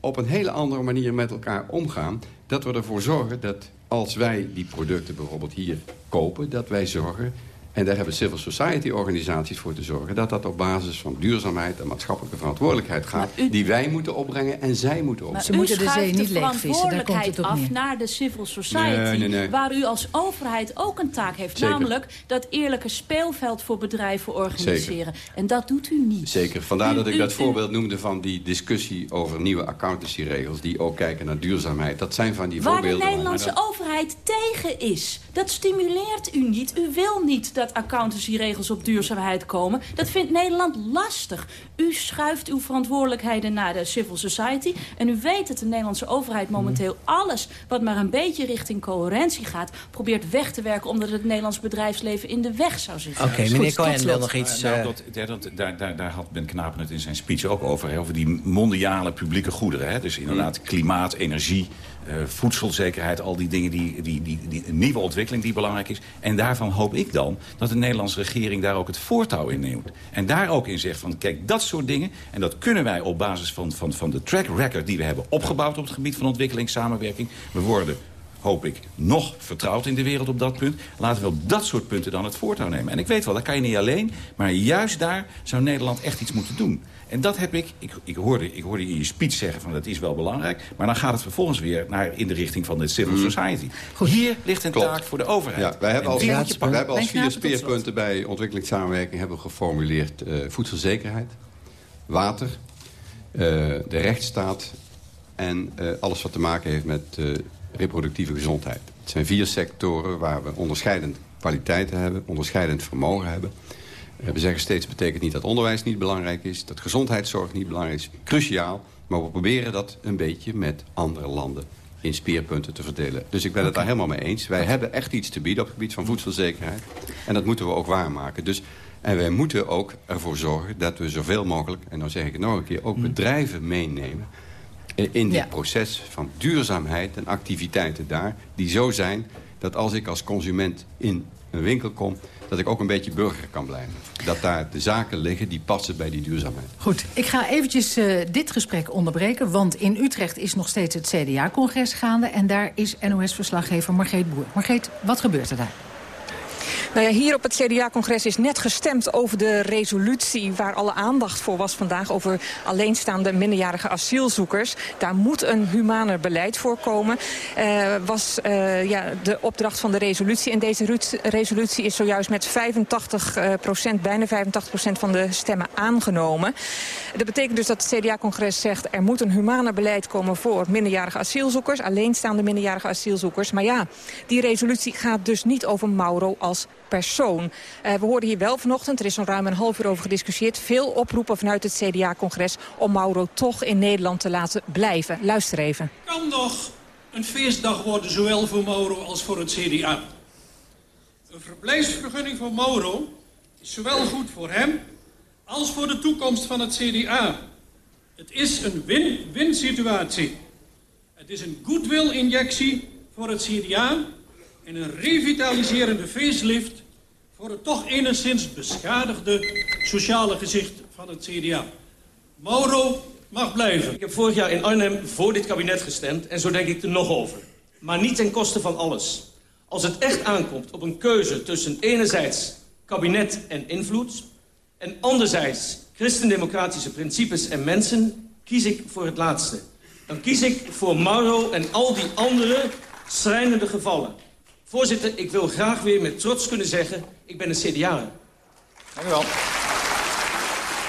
op een hele andere manier met elkaar omgaan. dat we ervoor zorgen dat als wij die producten bijvoorbeeld hier kopen... dat wij zorgen en daar hebben civil society organisaties voor te zorgen... dat dat op basis van duurzaamheid en maatschappelijke verantwoordelijkheid gaat... die wij moeten opbrengen en zij moeten opbrengen.
Ze moeten de zee niet leegvissen, daar komt het op af naar de civil society...
Nee, nee, nee.
waar u als overheid ook een taak heeft.
Zeker.
Namelijk dat eerlijke speelveld voor bedrijven organiseren.
Zeker.
En dat doet u niet.
Zeker, vandaar
U-
dat ik
u-
dat
u-
voorbeeld noemde van die discussie over nieuwe accountancyregels... die ook kijken naar duurzaamheid. Dat zijn van die
Waar de
voorbeelden.
Nederlandse overheid tegen is. Dat stimuleert u niet. U wil niet dat accountancyregels op duurzaamheid komen. Dat vindt Nederland lastig. U schuift uw verantwoordelijkheden naar de civil society. En u weet dat de Nederlandse overheid momenteel alles... wat maar een beetje richting coherentie gaat... probeert weg te werken omdat het Nederlands bedrijfsleven in de weg zou zitten.
Oké, meneer Cohen wil nog iets...
Nou,
eh,
dat, daar, dat- daar, daar, daar had Ben Knapen het in zijn speech ook over. Hè, over die mondiale publieke goederen. Hè. Dus inderdaad klimaat, energie, voedselzekerheid. Al die dingen, die, die, die, die nieuwe ontwikkeling die belangrijk is. En daarvan hoop ik dan dat de Nederlandse regering daar ook het voortouw in neemt. En daar ook in zegt van kijk, dat soort dingen. En dat kunnen wij op basis van, van, van de track record die we hebben opgebouwd op het gebied van ontwikkelingssamenwerking. We worden hoop ik, nog vertrouwd in de wereld op dat punt. Laten we op dat soort punten dan het voortouw nemen. En ik weet wel, dat kan je niet alleen. Maar juist daar zou Nederland echt iets moeten doen. En dat heb ik, ik, ik, hoorde, ik hoorde in je speech zeggen van dat is wel belangrijk. Maar dan gaat het vervolgens weer naar in de richting van de civil society. Hier ligt een taak voor de overheid.
Ja, wij hebben
En
als, wij hebben als vier speerpunten bij ontwikkelingssamenwerking hebben geformuleerd eh, voedselzekerheid, water, eh, de rechtsstaat en eh, alles wat te maken heeft met reproductieve gezondheid. Het zijn vier sectoren waar we onderscheidend kwaliteiten hebben, onderscheidend vermogen hebben. Eh, we zeggen steeds, betekent niet dat onderwijs niet belangrijk is... dat gezondheidszorg niet belangrijk is, cruciaal. Maar we proberen dat een beetje met andere landen in speerpunten te verdelen. Dus ik ben het daar helemaal mee eens. Wij hebben echt iets te bieden op het gebied van voedselzekerheid. En dat moeten we ook waarmaken. Dus, en wij moeten ook ervoor zorgen dat we zoveel mogelijk... en dan zeg ik het nog een keer, ook bedrijven meenemen... in dit
Ja.
proces van duurzaamheid en activiteiten daar... die zo zijn dat als ik als consument in een winkel kom... dat ik ook een beetje burger kan blijven. Dat daar de zaken liggen die passen bij die duurzaamheid.
Goed, ik ga eventjes eh, dit gesprek onderbreken... want in Utrecht is nog steeds het CDA-congres gaande... en daar is NOS-verslaggever Margreet Boer. Margreet, wat gebeurt er daar?
Nou ja, hier op het CDA-congres is net gestemd over de resolutie... waar alle aandacht voor was vandaag over alleenstaande minderjarige asielzoekers. Daar moet een humaner beleid voor komen. Eh, was eh, ja, de opdracht van de resolutie. En deze resolutie is zojuist met 85 eh, procent, bijna 85 procent van de stemmen aangenomen. Dat betekent dus dat het CDA-congres zegt... er moet een humaner beleid komen voor minderjarige asielzoekers... alleenstaande minderjarige asielzoekers. Maar ja, die resolutie gaat dus niet over Mauro als persoon. Eh, we hoorden hier wel vanochtend, er is zo'n ruim een half uur over gediscussieerd... veel oproepen vanuit het CDA-congres om Mauro toch in Nederland te laten blijven. Luister even.
kan nog een feestdag worden, zowel voor Mauro als voor het CDA. Een verblijfsvergunning voor Mauro is zowel goed voor hem als voor de toekomst van het CDA. Het is een win-win situatie. Het is een goodwill-injectie voor het CDA en een revitaliserende facelift voor het toch enigszins beschadigde sociale gezicht van het CDA. Mauro mag blijven.
Ik heb vorig jaar in Arnhem voor dit kabinet gestemd en zo denk ik er nog over. Maar niet ten koste van alles. Als het echt aankomt op een keuze tussen enerzijds kabinet en invloed... en anderzijds christendemocratische principes en mensen... kies ik voor het laatste. Dan kies ik voor Mauro en al die andere schrijnende gevallen. Voorzitter, ik wil graag weer met trots kunnen zeggen... ik ben een CDA.
Dank u wel.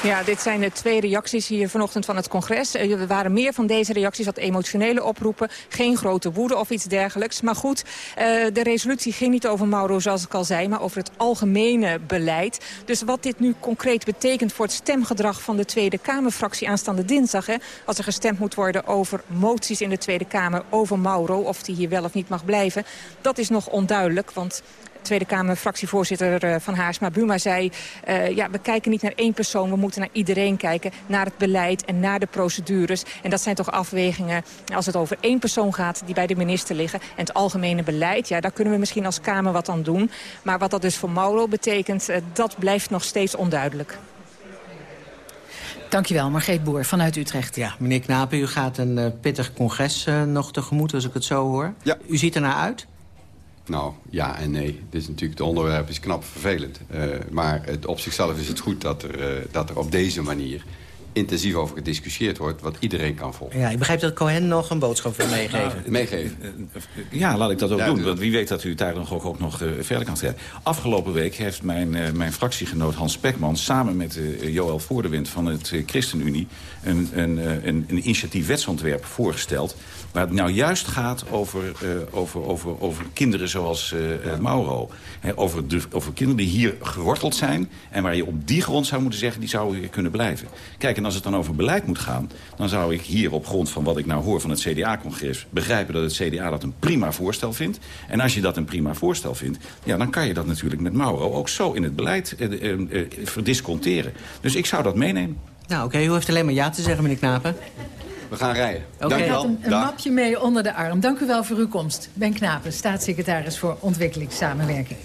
Ja, dit zijn de twee reacties hier vanochtend van het congres. Eh, Er waren meer van deze reacties, wat emotionele oproepen. Geen grote woede of iets dergelijks. Maar goed, eh, de resolutie ging niet over Mauro, zoals ik al zei... maar over het algemene beleid. Dus wat dit nu concreet betekent voor het stemgedrag... van de Tweede Kamerfractie aanstaande dinsdag... Hè, als er gestemd moet worden over moties in de Tweede Kamer... over Mauro, of die hier wel of niet mag blijven... dat is nog onduidelijk, want Tweede Kamer-fractievoorzitter eh, van Haarsma Buma zei... eh, ja, we kijken niet naar één persoon, we moeten naar iedereen kijken. Naar het beleid en naar de procedures. En dat zijn toch afwegingen als het over één persoon gaat... die bij de minister liggen. En het algemene beleid, ja, daar kunnen we misschien als Kamer wat aan doen. Maar wat dat dus voor Mauro betekent, eh, dat blijft nog steeds onduidelijk.
Dankjewel, Margreet Boer vanuit Utrecht.
Ja, meneer Knapen, u gaat een uh, pittig congres uh, nog tegemoet, als ik het zo hoor. Ja. U ziet er naar uit?
Nou, ja en nee. Dit is natuurlijk, het onderwerp is knap vervelend. Uh, maar het, op zichzelf is het goed dat er, dat er op deze manier intensief over gediscussieerd wordt... wat iedereen kan volgen.
Ja, ik begrijp dat Cohen nog een boodschap wil meegeven.
Nou, meegeven.
Ja, laat ik dat ook doen. Want wie weet dat u daar nog ook, ook nog uh, verder kan stellen. Afgelopen week heeft mijn, uh, mijn fractiegenoot Hans Spekman... samen met uh, Joël Voordewind van het ChristenUnie... Een, een, een, een initiatief wetsontwerp voorgesteld... waar het nou juist gaat over, over, over, over kinderen zoals Mauro. He, over, de, over kinderen die hier geworteld zijn... en waar je op die grond zou moeten zeggen... die zouden hier kunnen blijven. Kijk, en als het dan over beleid moet gaan... dan zou ik hier op grond van wat ik nou hoor van het CDA-congres... begrijpen dat het CDA dat een prima voorstel vindt. En als je dat een prima voorstel vindt... ja, dan kan je dat natuurlijk met Mauro ook zo in het beleid eh, eh, eh, verdisconteren. Dus ik zou dat meenemen.
Nou, oké, u heeft alleen maar ja te zeggen, meneer Knapen.
We gaan rijden.
Oké, okay. Dank een, een mapje mee onder de arm. Dank u wel voor uw komst. Ben Knapen, staatssecretaris voor ontwikkelingssamenwerking.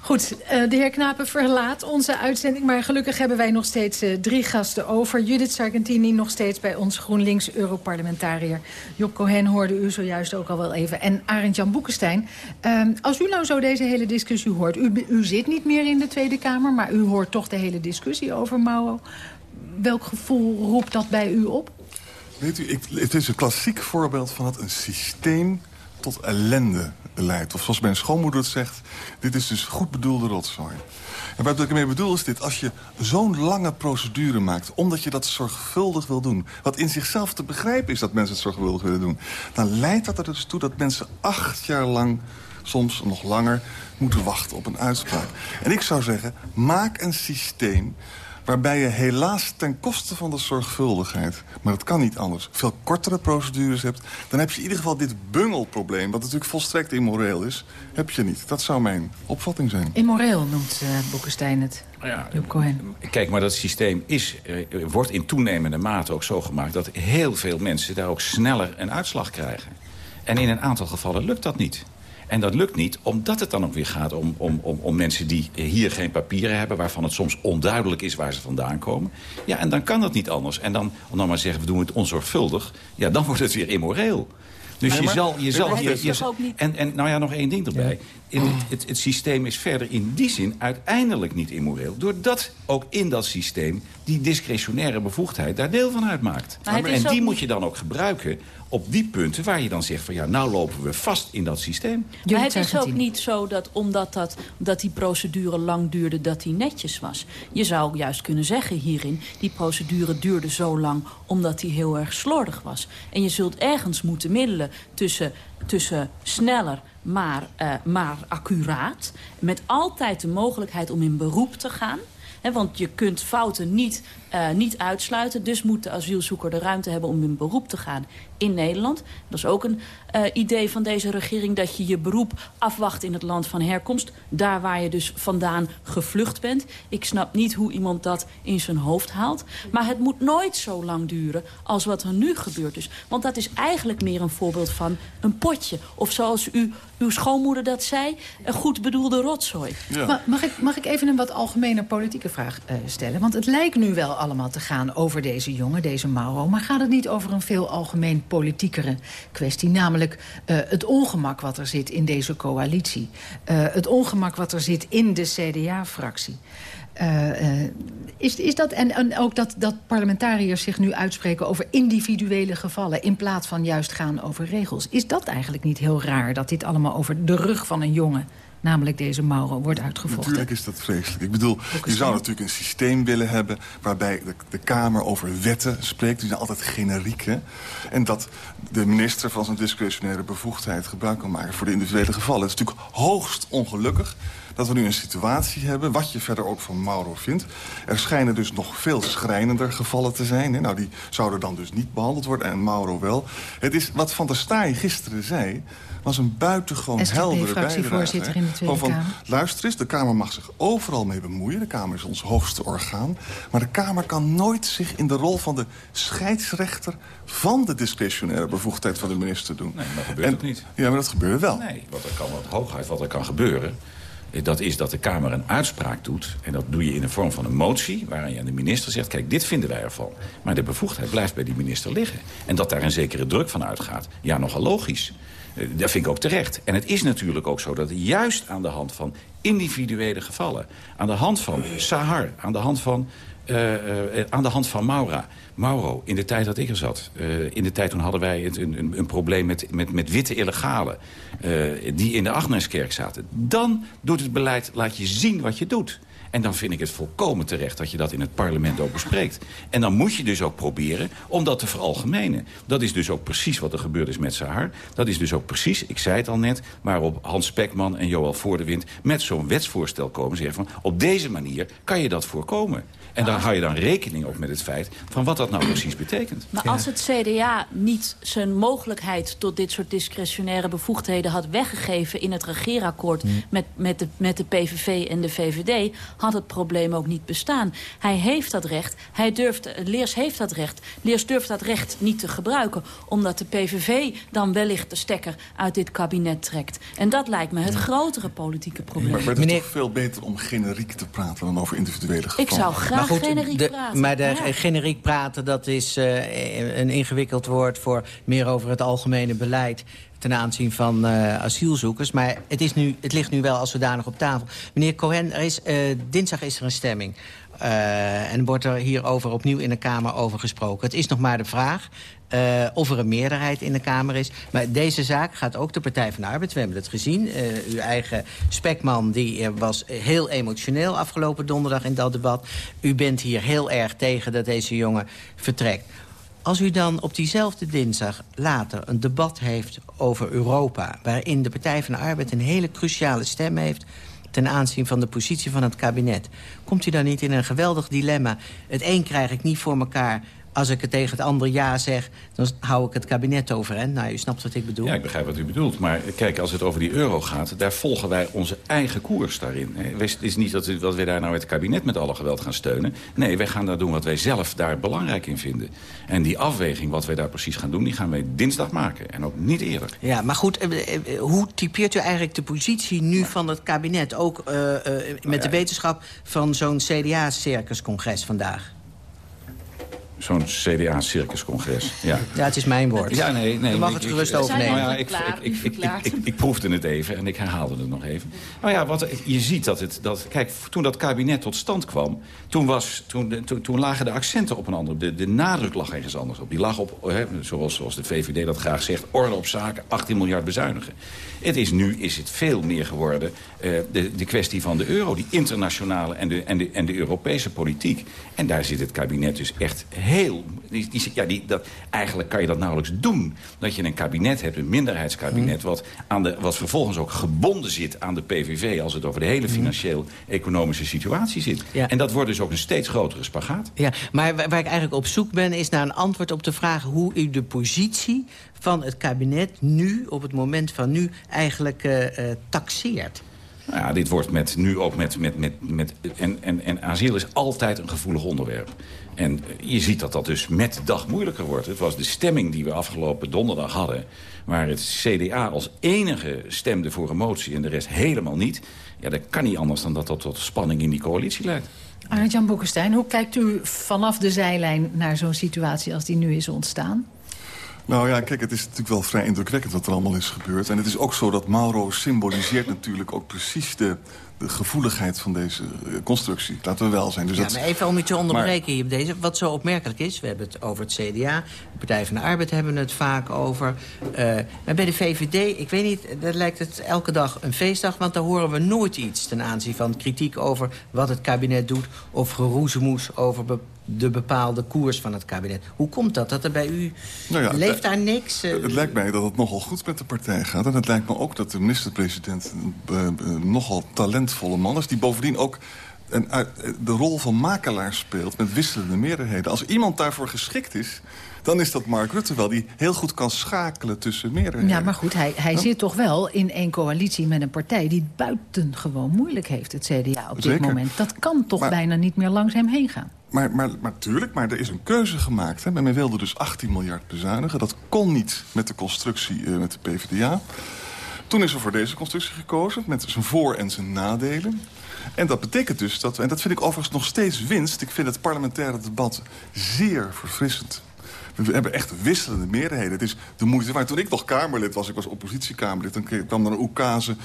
Goed, uh, de heer Knapen verlaat onze uitzending... maar gelukkig hebben wij nog steeds uh, drie gasten over. Judith Sargentini nog steeds bij ons GroenLinks-Europarlementariër. Job Cohen hoorde u zojuist ook al wel even. En Arend-Jan Boekenstein. Uh, als u nou zo deze hele discussie hoort... U, u zit niet meer in de Tweede Kamer... maar u hoort toch de hele discussie over Mauro. Welk gevoel roept dat bij u op?
U, ik, het is een klassiek voorbeeld van het een systeem tot ellende leidt. Of zoals mijn schoonmoeder het zegt, dit is dus goed bedoelde rotzooi. En wat ik ermee bedoel is dit, als je zo'n lange procedure maakt... omdat je dat zorgvuldig wil doen... wat in zichzelf te begrijpen is dat mensen het zorgvuldig willen doen... dan leidt dat er dus toe dat mensen acht jaar lang soms nog langer moeten wachten op een uitspraak. En ik zou zeggen, maak een systeem waarbij je helaas ten koste van de zorgvuldigheid... maar dat kan niet anders, veel kortere procedures hebt... dan heb je in ieder geval dit bungelprobleem... wat natuurlijk volstrekt immoreel is, heb je niet. Dat zou mijn opvatting zijn.
Immoreel noemt uh, Boekenstein het. Ja,
kijk, maar dat systeem is, uh, wordt in toenemende mate ook zo gemaakt... dat heel veel mensen daar ook sneller een uitslag krijgen. En in een aantal gevallen lukt dat niet. En dat lukt niet, omdat het dan ook weer gaat om, om, om, om mensen die hier geen papieren hebben... waarvan het soms onduidelijk is waar ze vandaan komen. Ja, en dan kan dat niet anders. En dan, om dan maar zeggen, we doen het onzorgvuldig... ja, dan wordt het weer immoreel. Dus je zal... Je zal je, je, en, en nou ja, nog één ding erbij. In het, het, het, systeem is verder in die zin uiteindelijk niet immoreel. Doordat ook in dat systeem die discretionaire bevoegdheid daar deel van uitmaakt. en die moet je dan ook gebruiken op die punten waar je dan zegt van ja, nou lopen we vast in dat systeem.
Maar het is ook niet zo dat omdat dat, dat die procedure lang duurde, dat die netjes was. Je zou juist kunnen zeggen hierin, die procedure duurde zo lang omdat die heel erg slordig was. En je zult ergens moeten middelen tussen, tussen sneller maar, uh, maar accuraat. Met altijd de mogelijkheid om in beroep te gaan. Want je kunt fouten niet, uh, niet uitsluiten. Dus moet de asielzoeker de ruimte hebben om in beroep te gaan in Nederland. Dat is ook een uh, idee van deze regering... dat je je beroep afwacht in het land van herkomst. Daar waar je dus vandaan gevlucht bent. Ik snap niet hoe iemand dat in zijn hoofd haalt. Maar het moet nooit zo lang duren als wat er nu gebeurd is. Want dat is eigenlijk meer een voorbeeld van een potje. Of zoals u, uw schoonmoeder dat zei, een goed bedoelde rotzooi.
Ja. Mag, ik, mag ik even een wat algemene politieke vraag uh, stellen? Want het lijkt nu wel allemaal te gaan over deze jongen, deze Mauro. Maar gaat het niet over een veel algemeen politiekere kwestie. Namelijk uh, het ongemak wat er zit in deze coalitie. Uh, het ongemak wat er zit in de CDA-fractie. Is, is dat, en, en ook dat, dat parlementariërs zich nu uitspreken over individuele gevallen... in plaats van juist gaan over regels. Is dat eigenlijk niet heel raar dat dit allemaal over de rug van een jongen namelijk deze Mauro, wordt uitgevochten.
Natuurlijk is dat vreselijk. Ik bedoel, je zou natuurlijk een systeem willen hebben... waarbij de, de Kamer over wetten spreekt. Die zijn altijd generiek, hè? En dat de minister van zijn discretionaire bevoegdheid... gebruik kan maken voor de individuele gevallen. Het is natuurlijk hoogst ongelukkig dat we nu een situatie hebben, wat je verder ook van Mauro vindt. Er schijnen dus nog veel schrijnender gevallen te zijn. Hè? Nou, die zouden dan dus niet behandeld worden en Mauro wel. Het is wat Van der Staaij gisteren zei was een buitengewoon heldere bijdrage.
in de Tweede van, Kamer.
Luister eens, de Kamer mag zich overal mee bemoeien. De Kamer is ons hoogste orgaan. Maar de Kamer kan nooit zich in de rol van de scheidsrechter... van de discretionaire bevoegdheid van de minister doen.
Nee, dat gebeurt en, het niet.
Ja, maar dat gebeurt wel.
Nee, wat er kan, wat hooguit wat er kan gebeuren Dat is dat de Kamer een uitspraak doet. En dat doe je in de vorm van een motie... waarin je aan de minister zegt, kijk, dit vinden wij ervan. Maar de bevoegdheid blijft bij die minister liggen. En dat daar een zekere druk van uitgaat, ja, nogal logisch. Uh, dat vind ik ook terecht. En het is natuurlijk ook zo dat juist aan de hand van individuele gevallen... aan de hand van Sahar, aan de hand van, uh, aan de hand van Maura... Mauro, in de tijd dat ik er zat... In de tijd toen hadden wij een, een, een probleem met, met, met witte illegalen... Die in de Agneskerk zaten. Dan doet het beleid, laat je zien wat je doet. En dan vind ik het volkomen terecht dat je dat in het parlement ook bespreekt. En dan moet je dus ook proberen om dat te veralgemenen. Dat is dus ook precies wat er gebeurd is met Sahar. Dat is dus ook precies, ik zei het al net... waarop Hans Spekman en Joël Voordewind met zo'n wetsvoorstel komen... zeggen van op deze manier kan je dat voorkomen. En daar hou je dan rekening ook met het feit van wat dat nou precies betekent.
Maar als het CDA niet zijn mogelijkheid tot dit soort discretionaire bevoegdheden had weggegeven in het regeerakkoord hmm. met, met, de, met de PVV en de VVD, had het probleem ook niet bestaan. Hij heeft dat recht. Hij durft, Leers heeft dat recht. Leers durft dat recht niet te gebruiken, omdat de PVV dan wellicht de stekker uit dit kabinet trekt. En dat lijkt me het grotere politieke probleem.
Maar, maar het is toch veel beter om generiek te praten dan over individuele gevallen?
Ik zou graag
goed,
generiek
de,
praten.
Maar de
Ja.
generiek praten, dat is uh, een ingewikkeld woord... voor meer over het algemene beleid ten aanzien van uh, asielzoekers. Maar het, is nu, het ligt nu wel als zodanig op tafel. Meneer Cohen, er is, uh, dinsdag is er een stemming. Uh, en wordt er hierover opnieuw in de Kamer over gesproken. Het is nog maar de vraag uh, of er een meerderheid in de Kamer is. Maar deze zaak gaat ook de Partij van de Arbeid. We hebben het gezien. Uh, uw eigen Spekman die, uh, was heel emotioneel afgelopen donderdag in dat debat. U bent hier heel erg tegen dat deze jongen vertrekt. Als u dan op diezelfde dinsdag later een debat heeft over Europa... waarin de Partij van de Arbeid een hele cruciale stem heeft ten aanzien van de positie van het kabinet. Komt u dan niet in een geweldig dilemma? Het een krijg ik niet voor elkaar. Als ik het tegen het andere ja zeg, dan hou ik het kabinet overeind. Nou, u snapt wat ik bedoel.
Ja, ik begrijp wat u bedoelt. Maar kijk, als het over die euro gaat, daar volgen wij onze eigen koers daarin. Het is niet dat we, dat we daar nou het kabinet met alle geweld gaan steunen. Nee, wij gaan daar doen wat wij zelf daar belangrijk in vinden. En die afweging, wat wij daar precies gaan doen, die gaan wij dinsdag maken. En ook niet eerder.
Ja, maar goed, hoe typeert u eigenlijk de positie nu van het kabinet? Ook uh, uh, met nou ja, de wetenschap van zo'n CDA-circuscongres vandaag?
Zo'n CDA-circuscongres. Ja.
ja, het is mijn woord.
Ja, nee, nee.
Je mag het gerust overnemen.
Nou ja, ik, ik, ik, ik, ik, proefde het even en ik herhaalde het nog even. Nou ja, wat, je ziet dat het... Dat, kijk, toen dat kabinet tot stand kwam... toen, was, toen, toen, toen lagen de accenten op een ander. De, de nadruk lag ergens anders op. Die lag op, hè, zoals, zoals de VVD dat graag zegt... orde op zaken, 18 miljard bezuinigen. Het is nu is het veel meer geworden uh, de, de kwestie van de euro. Die internationale en de, en, de, en de Europese politiek. En daar zit het kabinet dus echt heel... Die, die, ja, die, dat, eigenlijk kan je dat nauwelijks doen. Dat je een kabinet hebt, een minderheidskabinet... Wat, aan de, wat vervolgens ook gebonden zit aan de PVV... als het over de hele financieel-economische situatie zit. Ja. En dat wordt dus ook een steeds grotere spagaat.
Ja, maar waar ik eigenlijk op zoek ben... is naar een antwoord op de vraag hoe u de positie van het kabinet nu, op het moment van nu, eigenlijk uh, uh, taxeert.
Nou ja, dit wordt met, nu ook met... met, met, met en, en, en asiel is altijd een gevoelig onderwerp. En je ziet dat dat dus met de dag moeilijker wordt. Het was de stemming die we afgelopen donderdag hadden... waar het CDA als enige stemde voor een motie en de rest helemaal niet. Ja, dat kan niet anders dan dat dat tot spanning in die coalitie leidt.
Arjan Boekenstein, hoe kijkt u vanaf de zijlijn naar zo'n situatie als die nu is ontstaan?
Nou ja, kijk, het is natuurlijk wel vrij indrukwekkend wat er allemaal is gebeurd. En het is ook zo dat Mauro symboliseert natuurlijk ook precies de, de gevoeligheid van deze constructie. Laten we wel zijn. Dus
ja,
dat...
maar even om u te onderbreken hier op deze. Wat zo opmerkelijk is, we hebben het over het CDA. De Partij van de Arbeid hebben het vaak over. Uh, maar bij de VVD, ik weet niet, daar lijkt het elke dag een feestdag. Want daar horen we nooit iets ten aanzien van kritiek over wat het kabinet doet. Of geroezemoes over be de bepaalde koers van het kabinet. Hoe komt dat? Dat er bij u nou ja, leeft daar niks?
Uh... Het lijkt mij dat het nogal goed met de partij gaat. En het lijkt me ook dat de minister-president een uh, nogal talentvolle man is... die bovendien ook een, de rol van makelaar speelt met wisselende meerderheden. Als iemand daarvoor geschikt is dan is dat Mark Rutte wel, die heel goed kan schakelen tussen meerderheden.
Ja, maar goed, hij, hij ja? zit toch wel in één coalitie met een partij... die het buitengewoon moeilijk heeft, het CDA, op
Zeker.
dit moment. Dat kan toch
maar,
bijna niet meer langs hem heen gaan.
Maar, maar, maar tuurlijk, maar er is een keuze gemaakt. Hè. Men wilde dus 18 miljard bezuinigen. Dat kon niet met de constructie uh, met de PvdA. Toen is er voor deze constructie gekozen, met zijn voor- en zijn nadelen. En dat betekent dus dat, en dat vind ik overigens nog steeds winst... ik vind het parlementaire debat zeer verfrissend. We hebben echt wisselende meerderheden. Het is de moeite waard. Toen ik nog Kamerlid was, ik was oppositiekamerlid... dan kwam er een oekase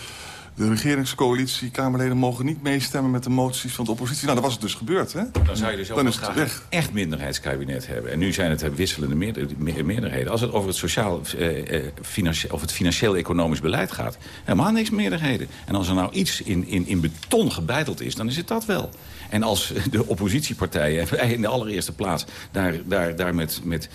de regeringscoalitie, Kamerleden mogen niet meestemmen met de moties van de oppositie. Nou, dat was het dus gebeurd, hè?
Dan zou je dus ook graag
weg.
een echt minderheidskabinet hebben. En nu zijn het wisselende meerder- me- meerderheden. Als het over het sociaal, eh, eh, financie- of het financieel-economisch beleid gaat... helemaal niks meerderheden. En als er nou iets in, in, in beton gebeiteld is, dan is het dat wel. En als de oppositiepartijen, (laughs) in de allereerste plaats... daar, daar, daar met... met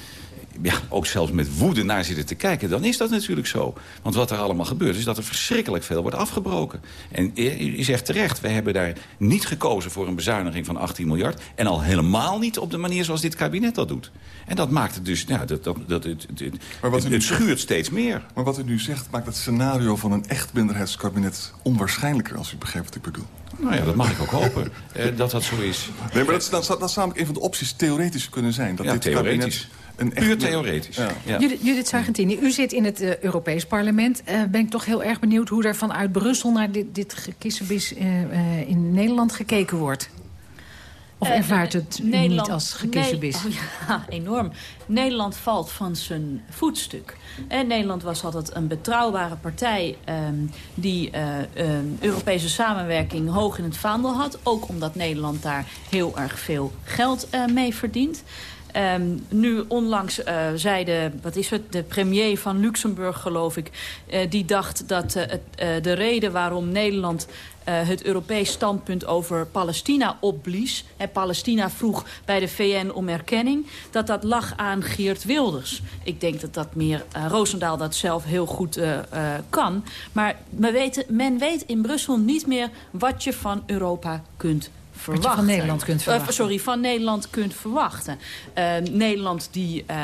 ja, ook zelfs met woede naar zitten te kijken... dan is dat natuurlijk zo. Want wat er allemaal gebeurt is dat er verschrikkelijk veel wordt afgebroken. En je je zegt terecht, wij hebben daar niet gekozen voor een bezuiniging van 18 miljard... en al helemaal niet op de manier zoals dit kabinet dat doet. En dat maakt het dus, ja, dat, dat, dat, het,
Maar wat u
het,
nu
het schuurt steeds meer.
Maar wat u nu zegt maakt het scenario van een echt minderheidskabinet onwaarschijnlijker... als u begrijpt wat ik bedoel.
Nou ja, dat mag ik ook hopen, eh, dat dat zo is.
Nee, maar dat, dat zou namelijk een van de opties theoretisch kunnen zijn. Dat
Ja,
dit
theoretisch.
kabinet een echt
Puur theoretisch.
Ja.
Ja.
Judith, Judith Sargentini, u zit in het eh, Europees Parlement. Eh, ben ik toch heel erg benieuwd hoe er vanuit Brussel... naar dit, dit gekissenbis eh, eh, in Nederland gekeken wordt. Of ervaart het u niet als gekissenbis?
Nee, oh ja, (laughs) enorm. Nederland valt van zijn voetstuk. En Nederland was altijd een betrouwbare partij... ehm, die eh, ehm, Europese samenwerking hoog in het vaandel had. Ook omdat Nederland daar heel erg veel geld eh, mee verdient. Ehm, nu onlangs eh, zei de, wat is het, de premier van Luxemburg, geloof ik... eh, die dacht dat eh, de reden waarom Nederland eh, het Europees standpunt over Palestina opblies... en Palestina vroeg bij de VN om erkenning... dat dat lag aan Geert Wilders. Ik denk dat dat meer... eh Roosendaal dat zelf heel goed eh, kan. Maar men weet, men weet in Brussel niet meer wat je van Europa kunt verwachten.
van Nederland kunt
Eh,
verwachten.
sorry, van Nederland kunt verwachten. Eh, Nederland die, eh,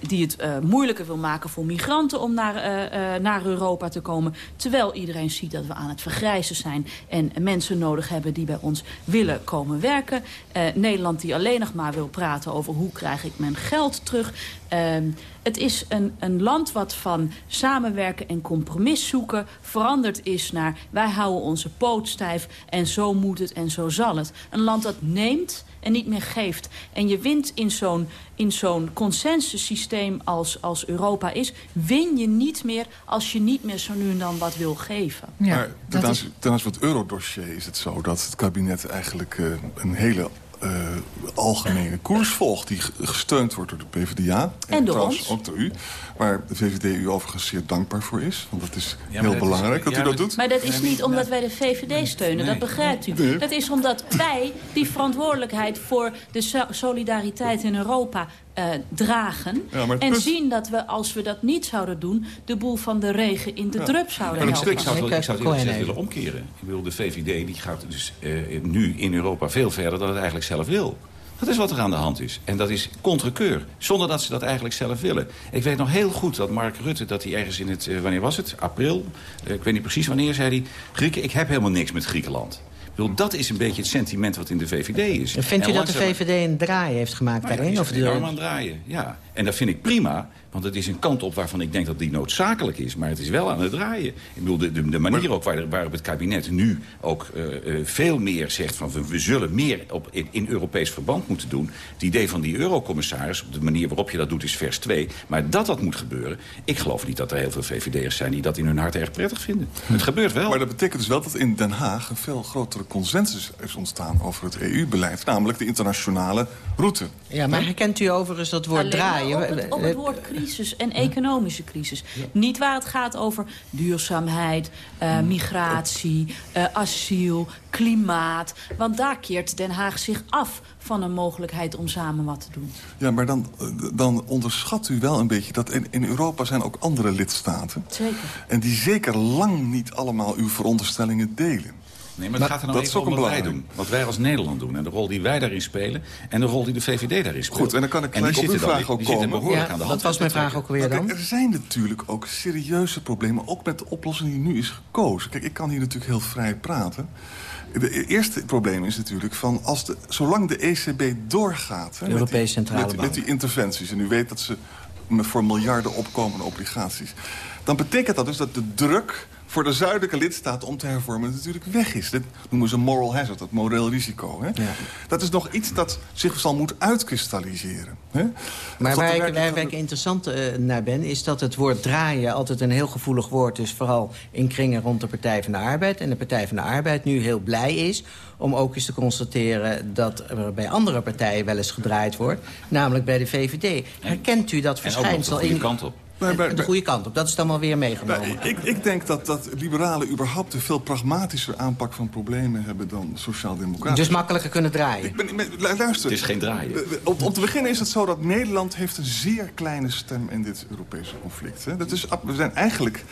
die het eh, moeilijker wil maken voor migranten om naar, eh, eh, naar Europa te komen. Terwijl iedereen ziet dat we aan het vergrijzen zijn en mensen nodig hebben die bij ons willen komen werken. Eh, Nederland die alleen nog maar wil praten over hoe krijg ik mijn geld terug. Ehm, het is een, een land wat van samenwerken en compromis zoeken veranderd is naar wij houden onze poot stijf en zo moet het en zo zal het. Een land dat neemt en niet meer geeft. En je wint in zo'n in zo'n consensussysteem als, als Europa is... win je niet meer als je niet meer zo nu en dan wat wil geven.
maar ten aanzien van het eurodossier is het zo dat het kabinet eigenlijk eh, een hele eh, algemene koers volgt... die ge- gesteund wordt door de PvdA.
En door
trouwens
ons.
ook door u. Waar de VVD u overigens zeer dankbaar voor is. Want het is heel
dat is-
belangrijk dat
ja,
u dat
maar-
doet.
Maar dat is niet omdat wij de VVD steunen, dat begrijpt u.
Nee.
Dat is omdat wij die verantwoordelijkheid voor de so- solidariteit in Europa eh, dragen.
Ja,
en
punt-
zien dat we, als we dat niet zouden doen... de boel van de regen in de
Ja.
drup zouden
Maar ik,
helpen.
ik zou ik zou het eerlijk willen omkeren. Ik bedoel, de VVD die gaat dus eh, nu in Europa veel verder dan het eigenlijk zelf wil. Dat is wat er aan de hand is. En dat is contrekeur. Zonder dat ze dat eigenlijk zelf willen. Ik weet nog heel goed dat Mark Rutte, dat hij ergens in het... eh, wanneer was het? April? Ik weet niet precies wanneer, zei hij... Grieken, ik heb helemaal niks met Griekenland. Bedoel, dat is een beetje het sentiment wat in de VVD is.
Vindt u dat de VVD een draai heeft gemaakt
nou ja,
daarin?
die
Of
is enorm
de,
aan het draaien, ja. En dat vind ik prima, want het is een kant op waarvan ik denk dat die noodzakelijk is. Maar het is wel aan het draaien. Ik bedoel, de, de, de manier ook waar, waarop het kabinet nu ook eh, eh, veel meer zegt... van we, we zullen meer op, in, in Europees verband moeten doen. Het idee van die eurocommissaris, op de manier waarop je dat doet, is vers 2. Maar dat dat moet gebeuren, ik geloof niet dat er heel veel VVD'ers zijn... die dat in hun hart erg prettig vinden. Het gebeurt wel.
Maar dat betekent dus wel dat in Den Haag een veel grotere consensus is ontstaan over het EU-beleid. Namelijk de internationale route.
ja, maar herkent u overigens dat woord
Alleen
draaien?
Op het, op het woord crisis en economische crisis. Niet waar het gaat over duurzaamheid, eh, migratie, eh, asiel, klimaat. Want daar keert Den Haag zich af van een mogelijkheid om samen wat te doen.
Ja, maar dan, dan onderschat u wel een beetje dat in, in Europa zijn ook andere lidstaten.
Zeker.
En die zeker lang niet allemaal uw veronderstellingen delen.
Nee, maar het gaat er nou
dat is
even
ook
om
een
wat wij doen. Wat wij als Nederland doen. En de rol die wij daarin spelen. En de rol die de VVD daarin speelt.
Goed, en dan kan ik gelijk op uw
dan-
vraag ook komen.
behoorlijk aan de hand.
dat was mijn vraag ook weer dan.
kijk, er zijn natuurlijk ook serieuze problemen, ook met de oplossing die nu is gekozen. Kijk, ik kan hier natuurlijk heel vrij praten. Het eerste probleem is natuurlijk van als de, zolang de ECB doorgaat... hè,
De Europese
met die-
Centrale
met,
Bank.
met die interventies. En u weet dat ze voor miljarden opkomende obligaties. Dan betekent dat dus dat de druk voor de zuidelijke lidstaten om te hervormen natuurlijk weg is. Dit noemen ze moral hazard, dat moreel risico. Hè? Ja. Dat is nog iets dat zich zal moeten uitkristalliseren. Hè?
Maar waar ik, waar ik interessant uh, naar ben... is dat het woord draaien altijd een heel gevoelig woord is... vooral in kringen rond de Partij van de Arbeid. En de Partij van de Arbeid nu heel blij is om ook eens te constateren... dat er bij andere partijen wel eens gedraaid wordt. Namelijk bij de VVD. Herkent u dat verschijnsel...
in de kant op
de goede kant op. Dat is dan wel weer meegenomen.
Ik, ik, denk dat, dat liberalen überhaupt een veel pragmatischer aanpak van problemen hebben dan sociaaldemocraten.
Dus makkelijker kunnen draaien.
Ik ben, luister.
Het is geen draaien.
Op, op te beginnen is het zo dat Nederland heeft een zeer kleine stem in dit Europese conflict. Hè. Dat is, we zijn eigenlijk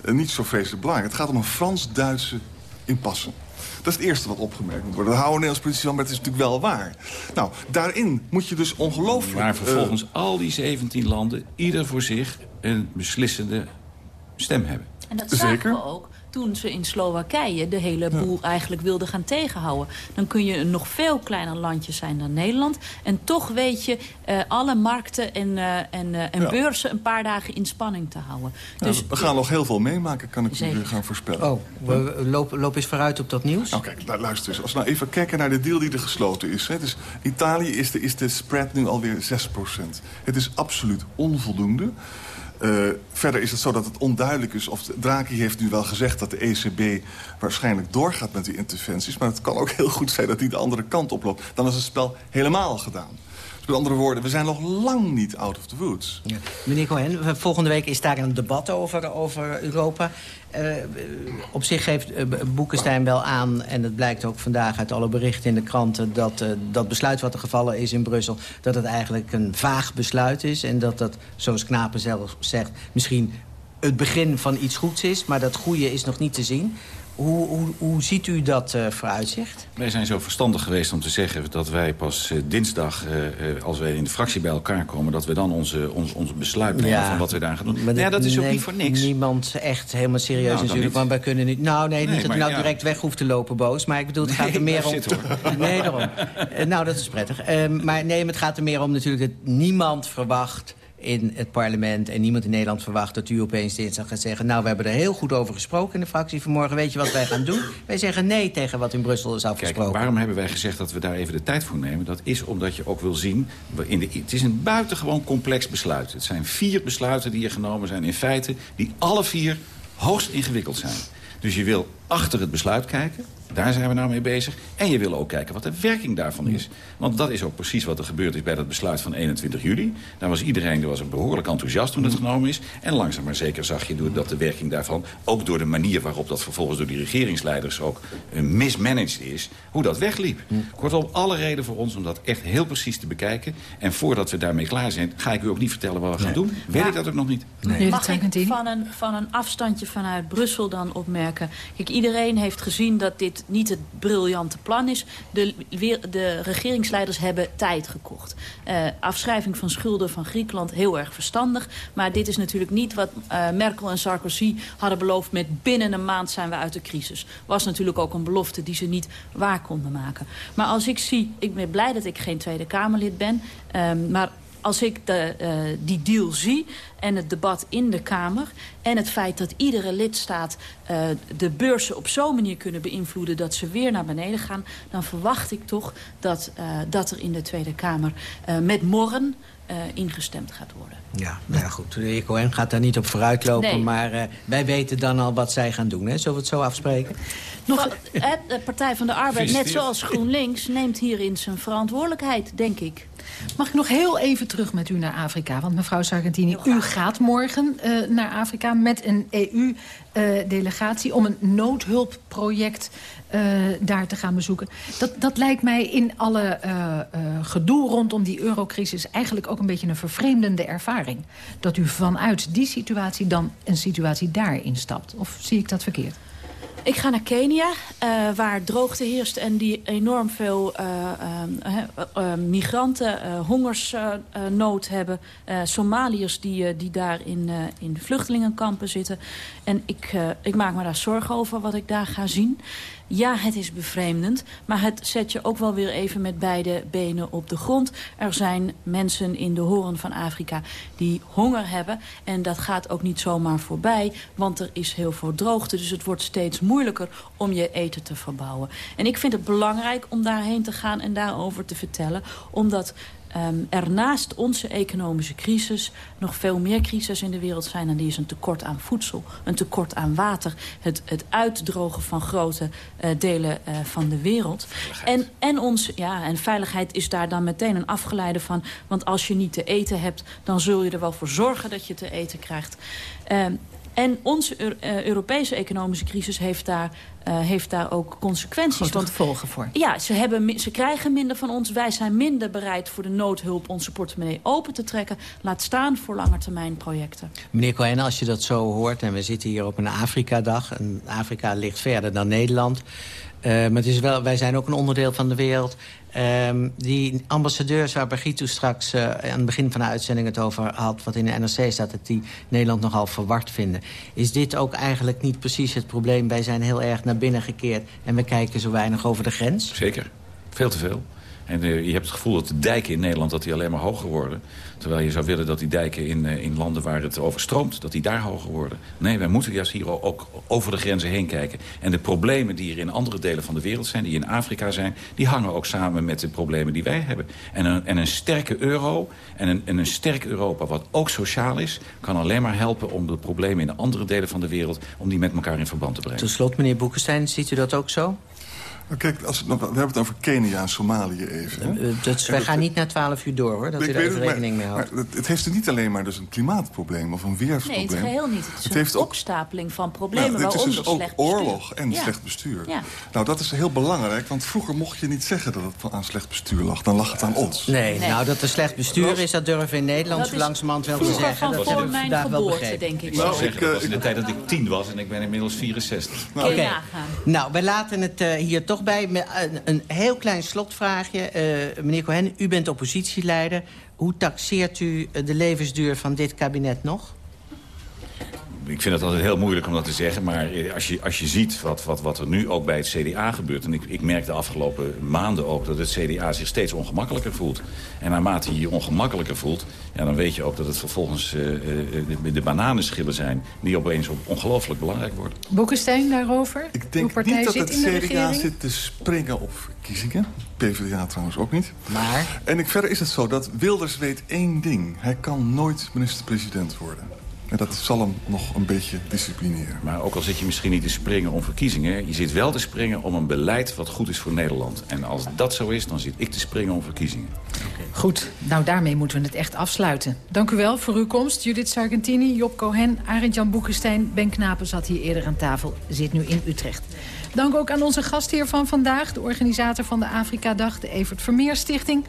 eh, niet zo vreselijk belangrijk. Het gaat om een Frans-Duitse impasse. Dat is het eerste wat opgemerkt moet worden. Dat houden Nederlands politici wel, maar het is natuurlijk wel waar. Nou, daarin moet je dus ongelooflijk...
Maar vervolgens uh, al die 17 landen, ieder voor zich een beslissende stem hebben.
En dat zagen we ook toen ze in Slowakije de hele boel eigenlijk wilden gaan tegenhouden. Dan kun je een nog veel kleiner landje zijn dan Nederland. En toch weet je uh, alle markten en, uh, en, uh, en beurzen een paar dagen in spanning te houden.
dus, we gaan nog heel veel meemaken, kan ik u gaan voorspellen.
Oh, we lopen loop eens vooruit op dat nieuws.
Nou kijk, luister eens. Als we nou even kijken naar de deal die er gesloten is. Hè. Dus Italië is de, is de spread nu alweer 6%. Het is absoluut onvoldoende. Uh, verder is het zo dat het onduidelijk is of... Draghi heeft nu wel gezegd dat de ECB waarschijnlijk doorgaat met die interventies. Maar het kan ook (laughs) heel goed zijn dat die de andere kant oploopt. Dan is het spel helemaal gedaan. Met andere woorden, we zijn nog lang niet out of the woods.
Ja. Meneer Cohen, volgende week is daar een debat over, over Europa. Uh, op zich geeft uh, Boekenstein wel aan... en het blijkt ook vandaag uit alle berichten in de kranten... dat uh, dat besluit wat er gevallen is in Brussel... dat het eigenlijk een vaag besluit is... en dat dat, zoals Knapen zelf zegt... misschien het begin van iets goeds is... maar dat goede is nog niet te zien. Hoe, hoe, hoe, ziet u dat uh, vooruitzicht?
Wij zijn zo verstandig geweest om te zeggen dat wij pas uh, dinsdag... Uh, als wij in de fractie bij elkaar komen... dat we dan onze, ons, ons besluit nemen ja, van wat we daar gaan doen.
Maar
ja, dat is ook niet voor niks.
Niemand echt helemaal serieus nou, natuurlijk. Want wij kunnen niet... Nou, nee, niet dat u nou ja. direct weg hoeft te lopen, Boos. Maar ik bedoel, het gaat er meer om...
Zit, (laughs)
nee, daarom. nou, dat is prettig. Ehm, maar nee, het gaat er meer om natuurlijk dat niemand verwacht in het parlement en niemand in Nederland verwacht... dat u opeens dinsdag gaat zeggen... nou, we hebben er heel goed over gesproken in de fractie vanmorgen. Weet je wat wij gaan doen? (laughs) Wij zeggen nee tegen wat in Brussel is afgesproken.
Kijk, waarom hebben wij gezegd dat we daar even de tijd voor nemen? Dat is omdat je ook wil zien... In de, het is een buitengewoon complex besluit. Het zijn vier besluiten die hier genomen zijn in feite... die alle vier hoogst ingewikkeld zijn. Dus je wil achter het besluit kijken. Daar zijn we nou mee bezig. En je wil ook kijken wat de werking daarvan is. Want dat is ook precies wat er gebeurd is bij dat besluit van 21 juli. Daar was iedereen er was een behoorlijk enthousiast toen het genomen is. En langzaam maar zeker zag je dat de werking daarvan... ook door de manier waarop dat vervolgens door die regeringsleiders ook mismanaged is... hoe dat wegliep. Kortom, alle reden voor ons om dat echt heel precies te bekijken. En voordat we daarmee klaar zijn, ga ik u ook niet vertellen wat we gaan doen. Weet ik dat ook nog niet.
Nee. Mag ik van een, van een afstandje vanuit Brussel dan opmerken... Kijk, iedereen heeft gezien dat dit niet het briljante plan is. De, de regeringsleiders hebben tijd gekocht. Uh, afschrijving van schulden van Griekenland, heel erg verstandig. Maar dit is natuurlijk niet wat uh, Merkel en Sarkozy hadden beloofd... met binnen een maand zijn we uit de crisis. Was natuurlijk ook een belofte die ze niet waar konden maken. Maar als ik zie, ik ben blij dat ik geen Tweede Kamerlid ben... Um, maar als ik de, uh, die deal zie en het debat in de Kamer... en het feit dat iedere lidstaat uh, de beurzen op zo'n manier kunnen beïnvloeden... dat ze weer naar beneden gaan... dan verwacht ik toch dat, uh, dat er in de Tweede Kamer met morren ingestemd gaat worden.
Ja, nou ja, goed. De heer Cohen gaat daar niet op vooruitlopen... Nee. maar wij weten dan al wat zij gaan doen. Hè? Zullen we het zo afspreken?
Nog... De Partij van de Arbeid, net zoals GroenLinks... neemt hierin zijn verantwoordelijkheid, denk ik.
Mag ik nog heel even terug met u naar Afrika? Want mevrouw Sargentini, u gaat morgen uh, naar Afrika met een EU-delegatie... Uh, om een noodhulpproject uh, daar te gaan bezoeken. Dat, dat lijkt mij in alle gedoe rondom die eurocrisis... eigenlijk ook een beetje een vervreemdende ervaring. Dat u vanuit die situatie dan een situatie daarin stapt. Of zie ik dat verkeerd?
Ik ga naar Kenia, uh, waar droogte heerst en die enorm veel uh, uh, uh migranten hongersnood hebben. Somaliërs die, die daar in, in vluchtelingenkampen zitten. En ik, ik maak me daar zorgen over wat ik daar ga zien. Ja, het is bevreemdend, maar het zet je ook wel weer even met beide benen op de grond. Er zijn mensen in de horen van Afrika die honger hebben. En dat gaat ook niet zomaar voorbij, want er is heel veel droogte. Dus het wordt steeds moeilijker om je eten te verbouwen. En ik vind het belangrijk om daarheen te gaan en daarover te vertellen. Omdat um, er naast onze economische crisis nog veel meer crisis in de wereld zijn. En die is een tekort aan voedsel, een tekort aan water. Het, het uitdrogen van grote uh, delen uh, van de wereld. En, en, ons, ja, en veiligheid is daar dan meteen een afgeleide van. Want als je niet te eten hebt, dan zul je er wel voor zorgen dat je te eten krijgt. Um, en onze uh, Europese economische crisis heeft daar, uh, heeft daar ook consequenties.
Want gevolgen voor.
Ja, ze, hebben, ze krijgen minder van ons. Wij zijn minder bereid voor de noodhulp onze portemonnee open te trekken. Laat staan voor langetermijnprojecten.
Meneer Cohen, als je dat zo hoort... en we zitten hier op een Afrika-dag... en Afrika ligt verder dan Nederland... Uh, maar het is wel, wij zijn ook een onderdeel van de wereld. Um, die ambassadeurs waar Brigitte straks uh, aan het begin van de uitzending het over had... wat in de NRC staat, dat die Nederland nogal verward vinden. Is dit ook eigenlijk niet precies het probleem? Wij zijn heel erg naar binnen gekeerd en we kijken zo weinig over de grens?
Zeker. Veel te veel. En uh, je hebt het gevoel dat de dijken in Nederland dat die alleen maar hoger worden. Terwijl je zou willen dat die dijken in, uh, in landen waar het overstroomt... dat die daar hoger worden. Nee, wij moeten juist hier ook over de grenzen heen kijken. En de problemen die er in andere delen van de wereld zijn... die in Afrika zijn, die hangen ook samen met de problemen die wij hebben. En een, en een sterke euro en een, en een sterk Europa wat ook sociaal is... kan alleen maar helpen om de problemen in de andere delen van de wereld... om die met elkaar in verband te brengen.
Tot slot, meneer Boekenstein, ziet u dat ook zo?
Nou, kijk, als, we hebben het over Kenia en Somalië even.
Uh, dat, wij gaan niet naar 12 uur door, hoor. Dat u daar even rekening mee houdt.
Maar, het heeft er niet alleen maar dus een klimaatprobleem of een weersprobleem.
Nee, het geheel niet. Het is het een heeft opstapeling van problemen,
nou,
waaronder
Het is dus
slecht
ook oorlog en
ja.
slecht bestuur.
Ja.
Nou, dat is heel belangrijk, want vroeger mocht je niet zeggen dat het aan slecht bestuur lag. Dan lag het aan ons.
Nee, nee. nou dat er slecht bestuur is, dat durven in Nederland zo langzamerhand wel te zeggen.
Dat ik vandaag wel begrepen. denk ik.
Nou, ik, uh, was in de tijd dat ik tien was en ik ben inmiddels 64.
Nou, nou wij laten het hier toch bij... Met, uh, een heel klein slotvraagje. Uh, meneer Cohen, u bent oppositieleider. Hoe taxeert u de levensduur van dit kabinet nog?
Ik vind het altijd heel moeilijk om dat te zeggen. Maar als je, als je ziet wat, wat, wat er nu ook bij het CDA gebeurt... en ik, ik merk de afgelopen maanden ook dat het CDA zich steeds ongemakkelijker voelt. En naarmate je je ongemakkelijker voelt... Ja, dan weet je ook dat het vervolgens uh, de, de bananenschillen zijn... die opeens ongelooflijk belangrijk worden.
Boekenstein daarover?
Ik denk
partij
niet dat
zit
het CDA
regering?
zit te springen op verkiezingen. PvdA trouwens ook niet.
Maar?
En ik, verder is het zo dat Wilders weet één ding. Hij kan nooit minister-president worden. En dat zal hem nog een beetje disciplineren.
Maar ook al zit je misschien niet te springen om verkiezingen... je zit wel te springen om een beleid wat goed is voor Nederland. En als dat zo is, dan zit ik te springen om verkiezingen.
Goed, nou daarmee moeten we het echt afsluiten. Dank u wel voor uw komst. Judith Sargentini, Job Cohen, Arend-Jan Boekenstein... Ben Knapen zat hier eerder aan tafel, zit nu in Utrecht. Dank ook aan onze gastheer van vandaag... de organisator van de Afrika-dag, de Evert Vermeer Stichting.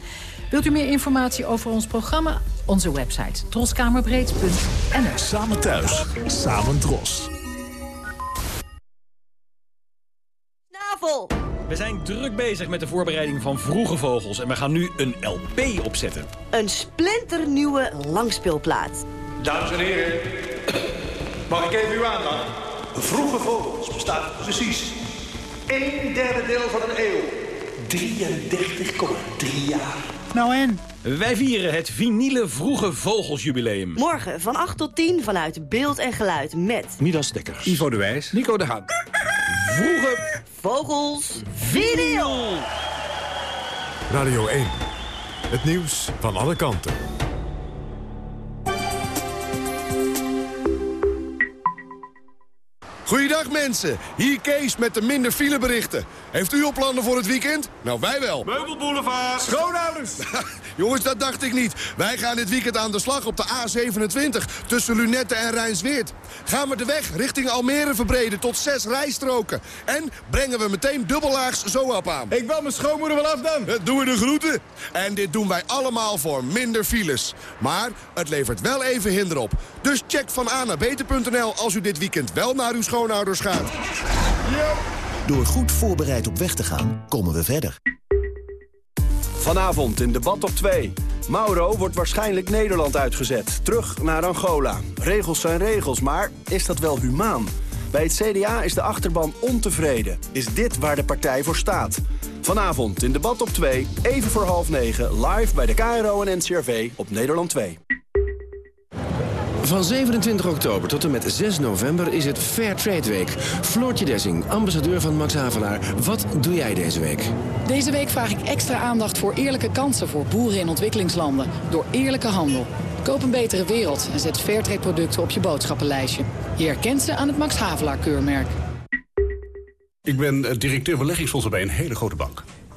Wilt u meer informatie over ons programma? Onze website troskamerbreed.nl
Samen thuis, samen dros.
Navel!
We zijn druk bezig met de voorbereiding van Vroege Vogels... en we gaan nu een LP opzetten.
Een splinternieuwe langspeelplaat.
Dames en heren, mag ik even uw aandacht? Vroege Vogels bestaat precies een derde deel van een eeuw. 33,3 jaar.
Nou en? Wij vieren het vinyle Vroege Vogelsjubileum.
Morgen van 8 tot 10 vanuit Beeld en Geluid met...
Midas Dekkers. Ivo de Wijs. Nico de Haan. Vroege
Vogels Vinyl.
Radio 1. Het nieuws van alle kanten.
Goeiedag mensen, hier Kees met de minder fileberichten. Heeft u al plannen voor het weekend? Nou, wij wel.
Meubelboulevard.
Schoonouders. (laughs) Jongens, dat dacht ik niet. Wij gaan dit weekend aan de slag op de A27 tussen Lunette en Rijnsweert. Gaan we de weg richting Almere verbreden tot zes rijstroken. En brengen we meteen dubbellaags zoap aan.
Ik bel mijn schoonmoeder wel af dan.
Dat doen we de groeten. En dit doen wij allemaal voor minder files. Maar het levert wel even hinder op. Dus check van A naar beter.nl als u dit weekend wel naar uw schoonouders gaat.
Door goed voorbereid op weg te gaan, komen we verder.
Vanavond in debat op 2. Mauro wordt waarschijnlijk Nederland uitgezet. Terug naar Angola. Regels zijn regels, maar is dat wel humaan?
Bij het CDA is de achterban ontevreden. Is dit waar de partij voor staat? Vanavond in debat op 2, even voor half 9, live bij de KRO en NCRV op Nederland 2.
Van 27 oktober tot en met 6 november is het Fair Trade Week. Floortje Dessing, ambassadeur van Max Havelaar. Wat doe jij deze week?
Deze week vraag ik extra aandacht voor eerlijke kansen voor boeren in ontwikkelingslanden. Door eerlijke handel. Koop een betere wereld en zet Fairtrade producten op je boodschappenlijstje. Je herkent ze aan het Max Havelaar keurmerk.
Ik ben eh, directeur beleggingsfondsen bij een hele grote bank.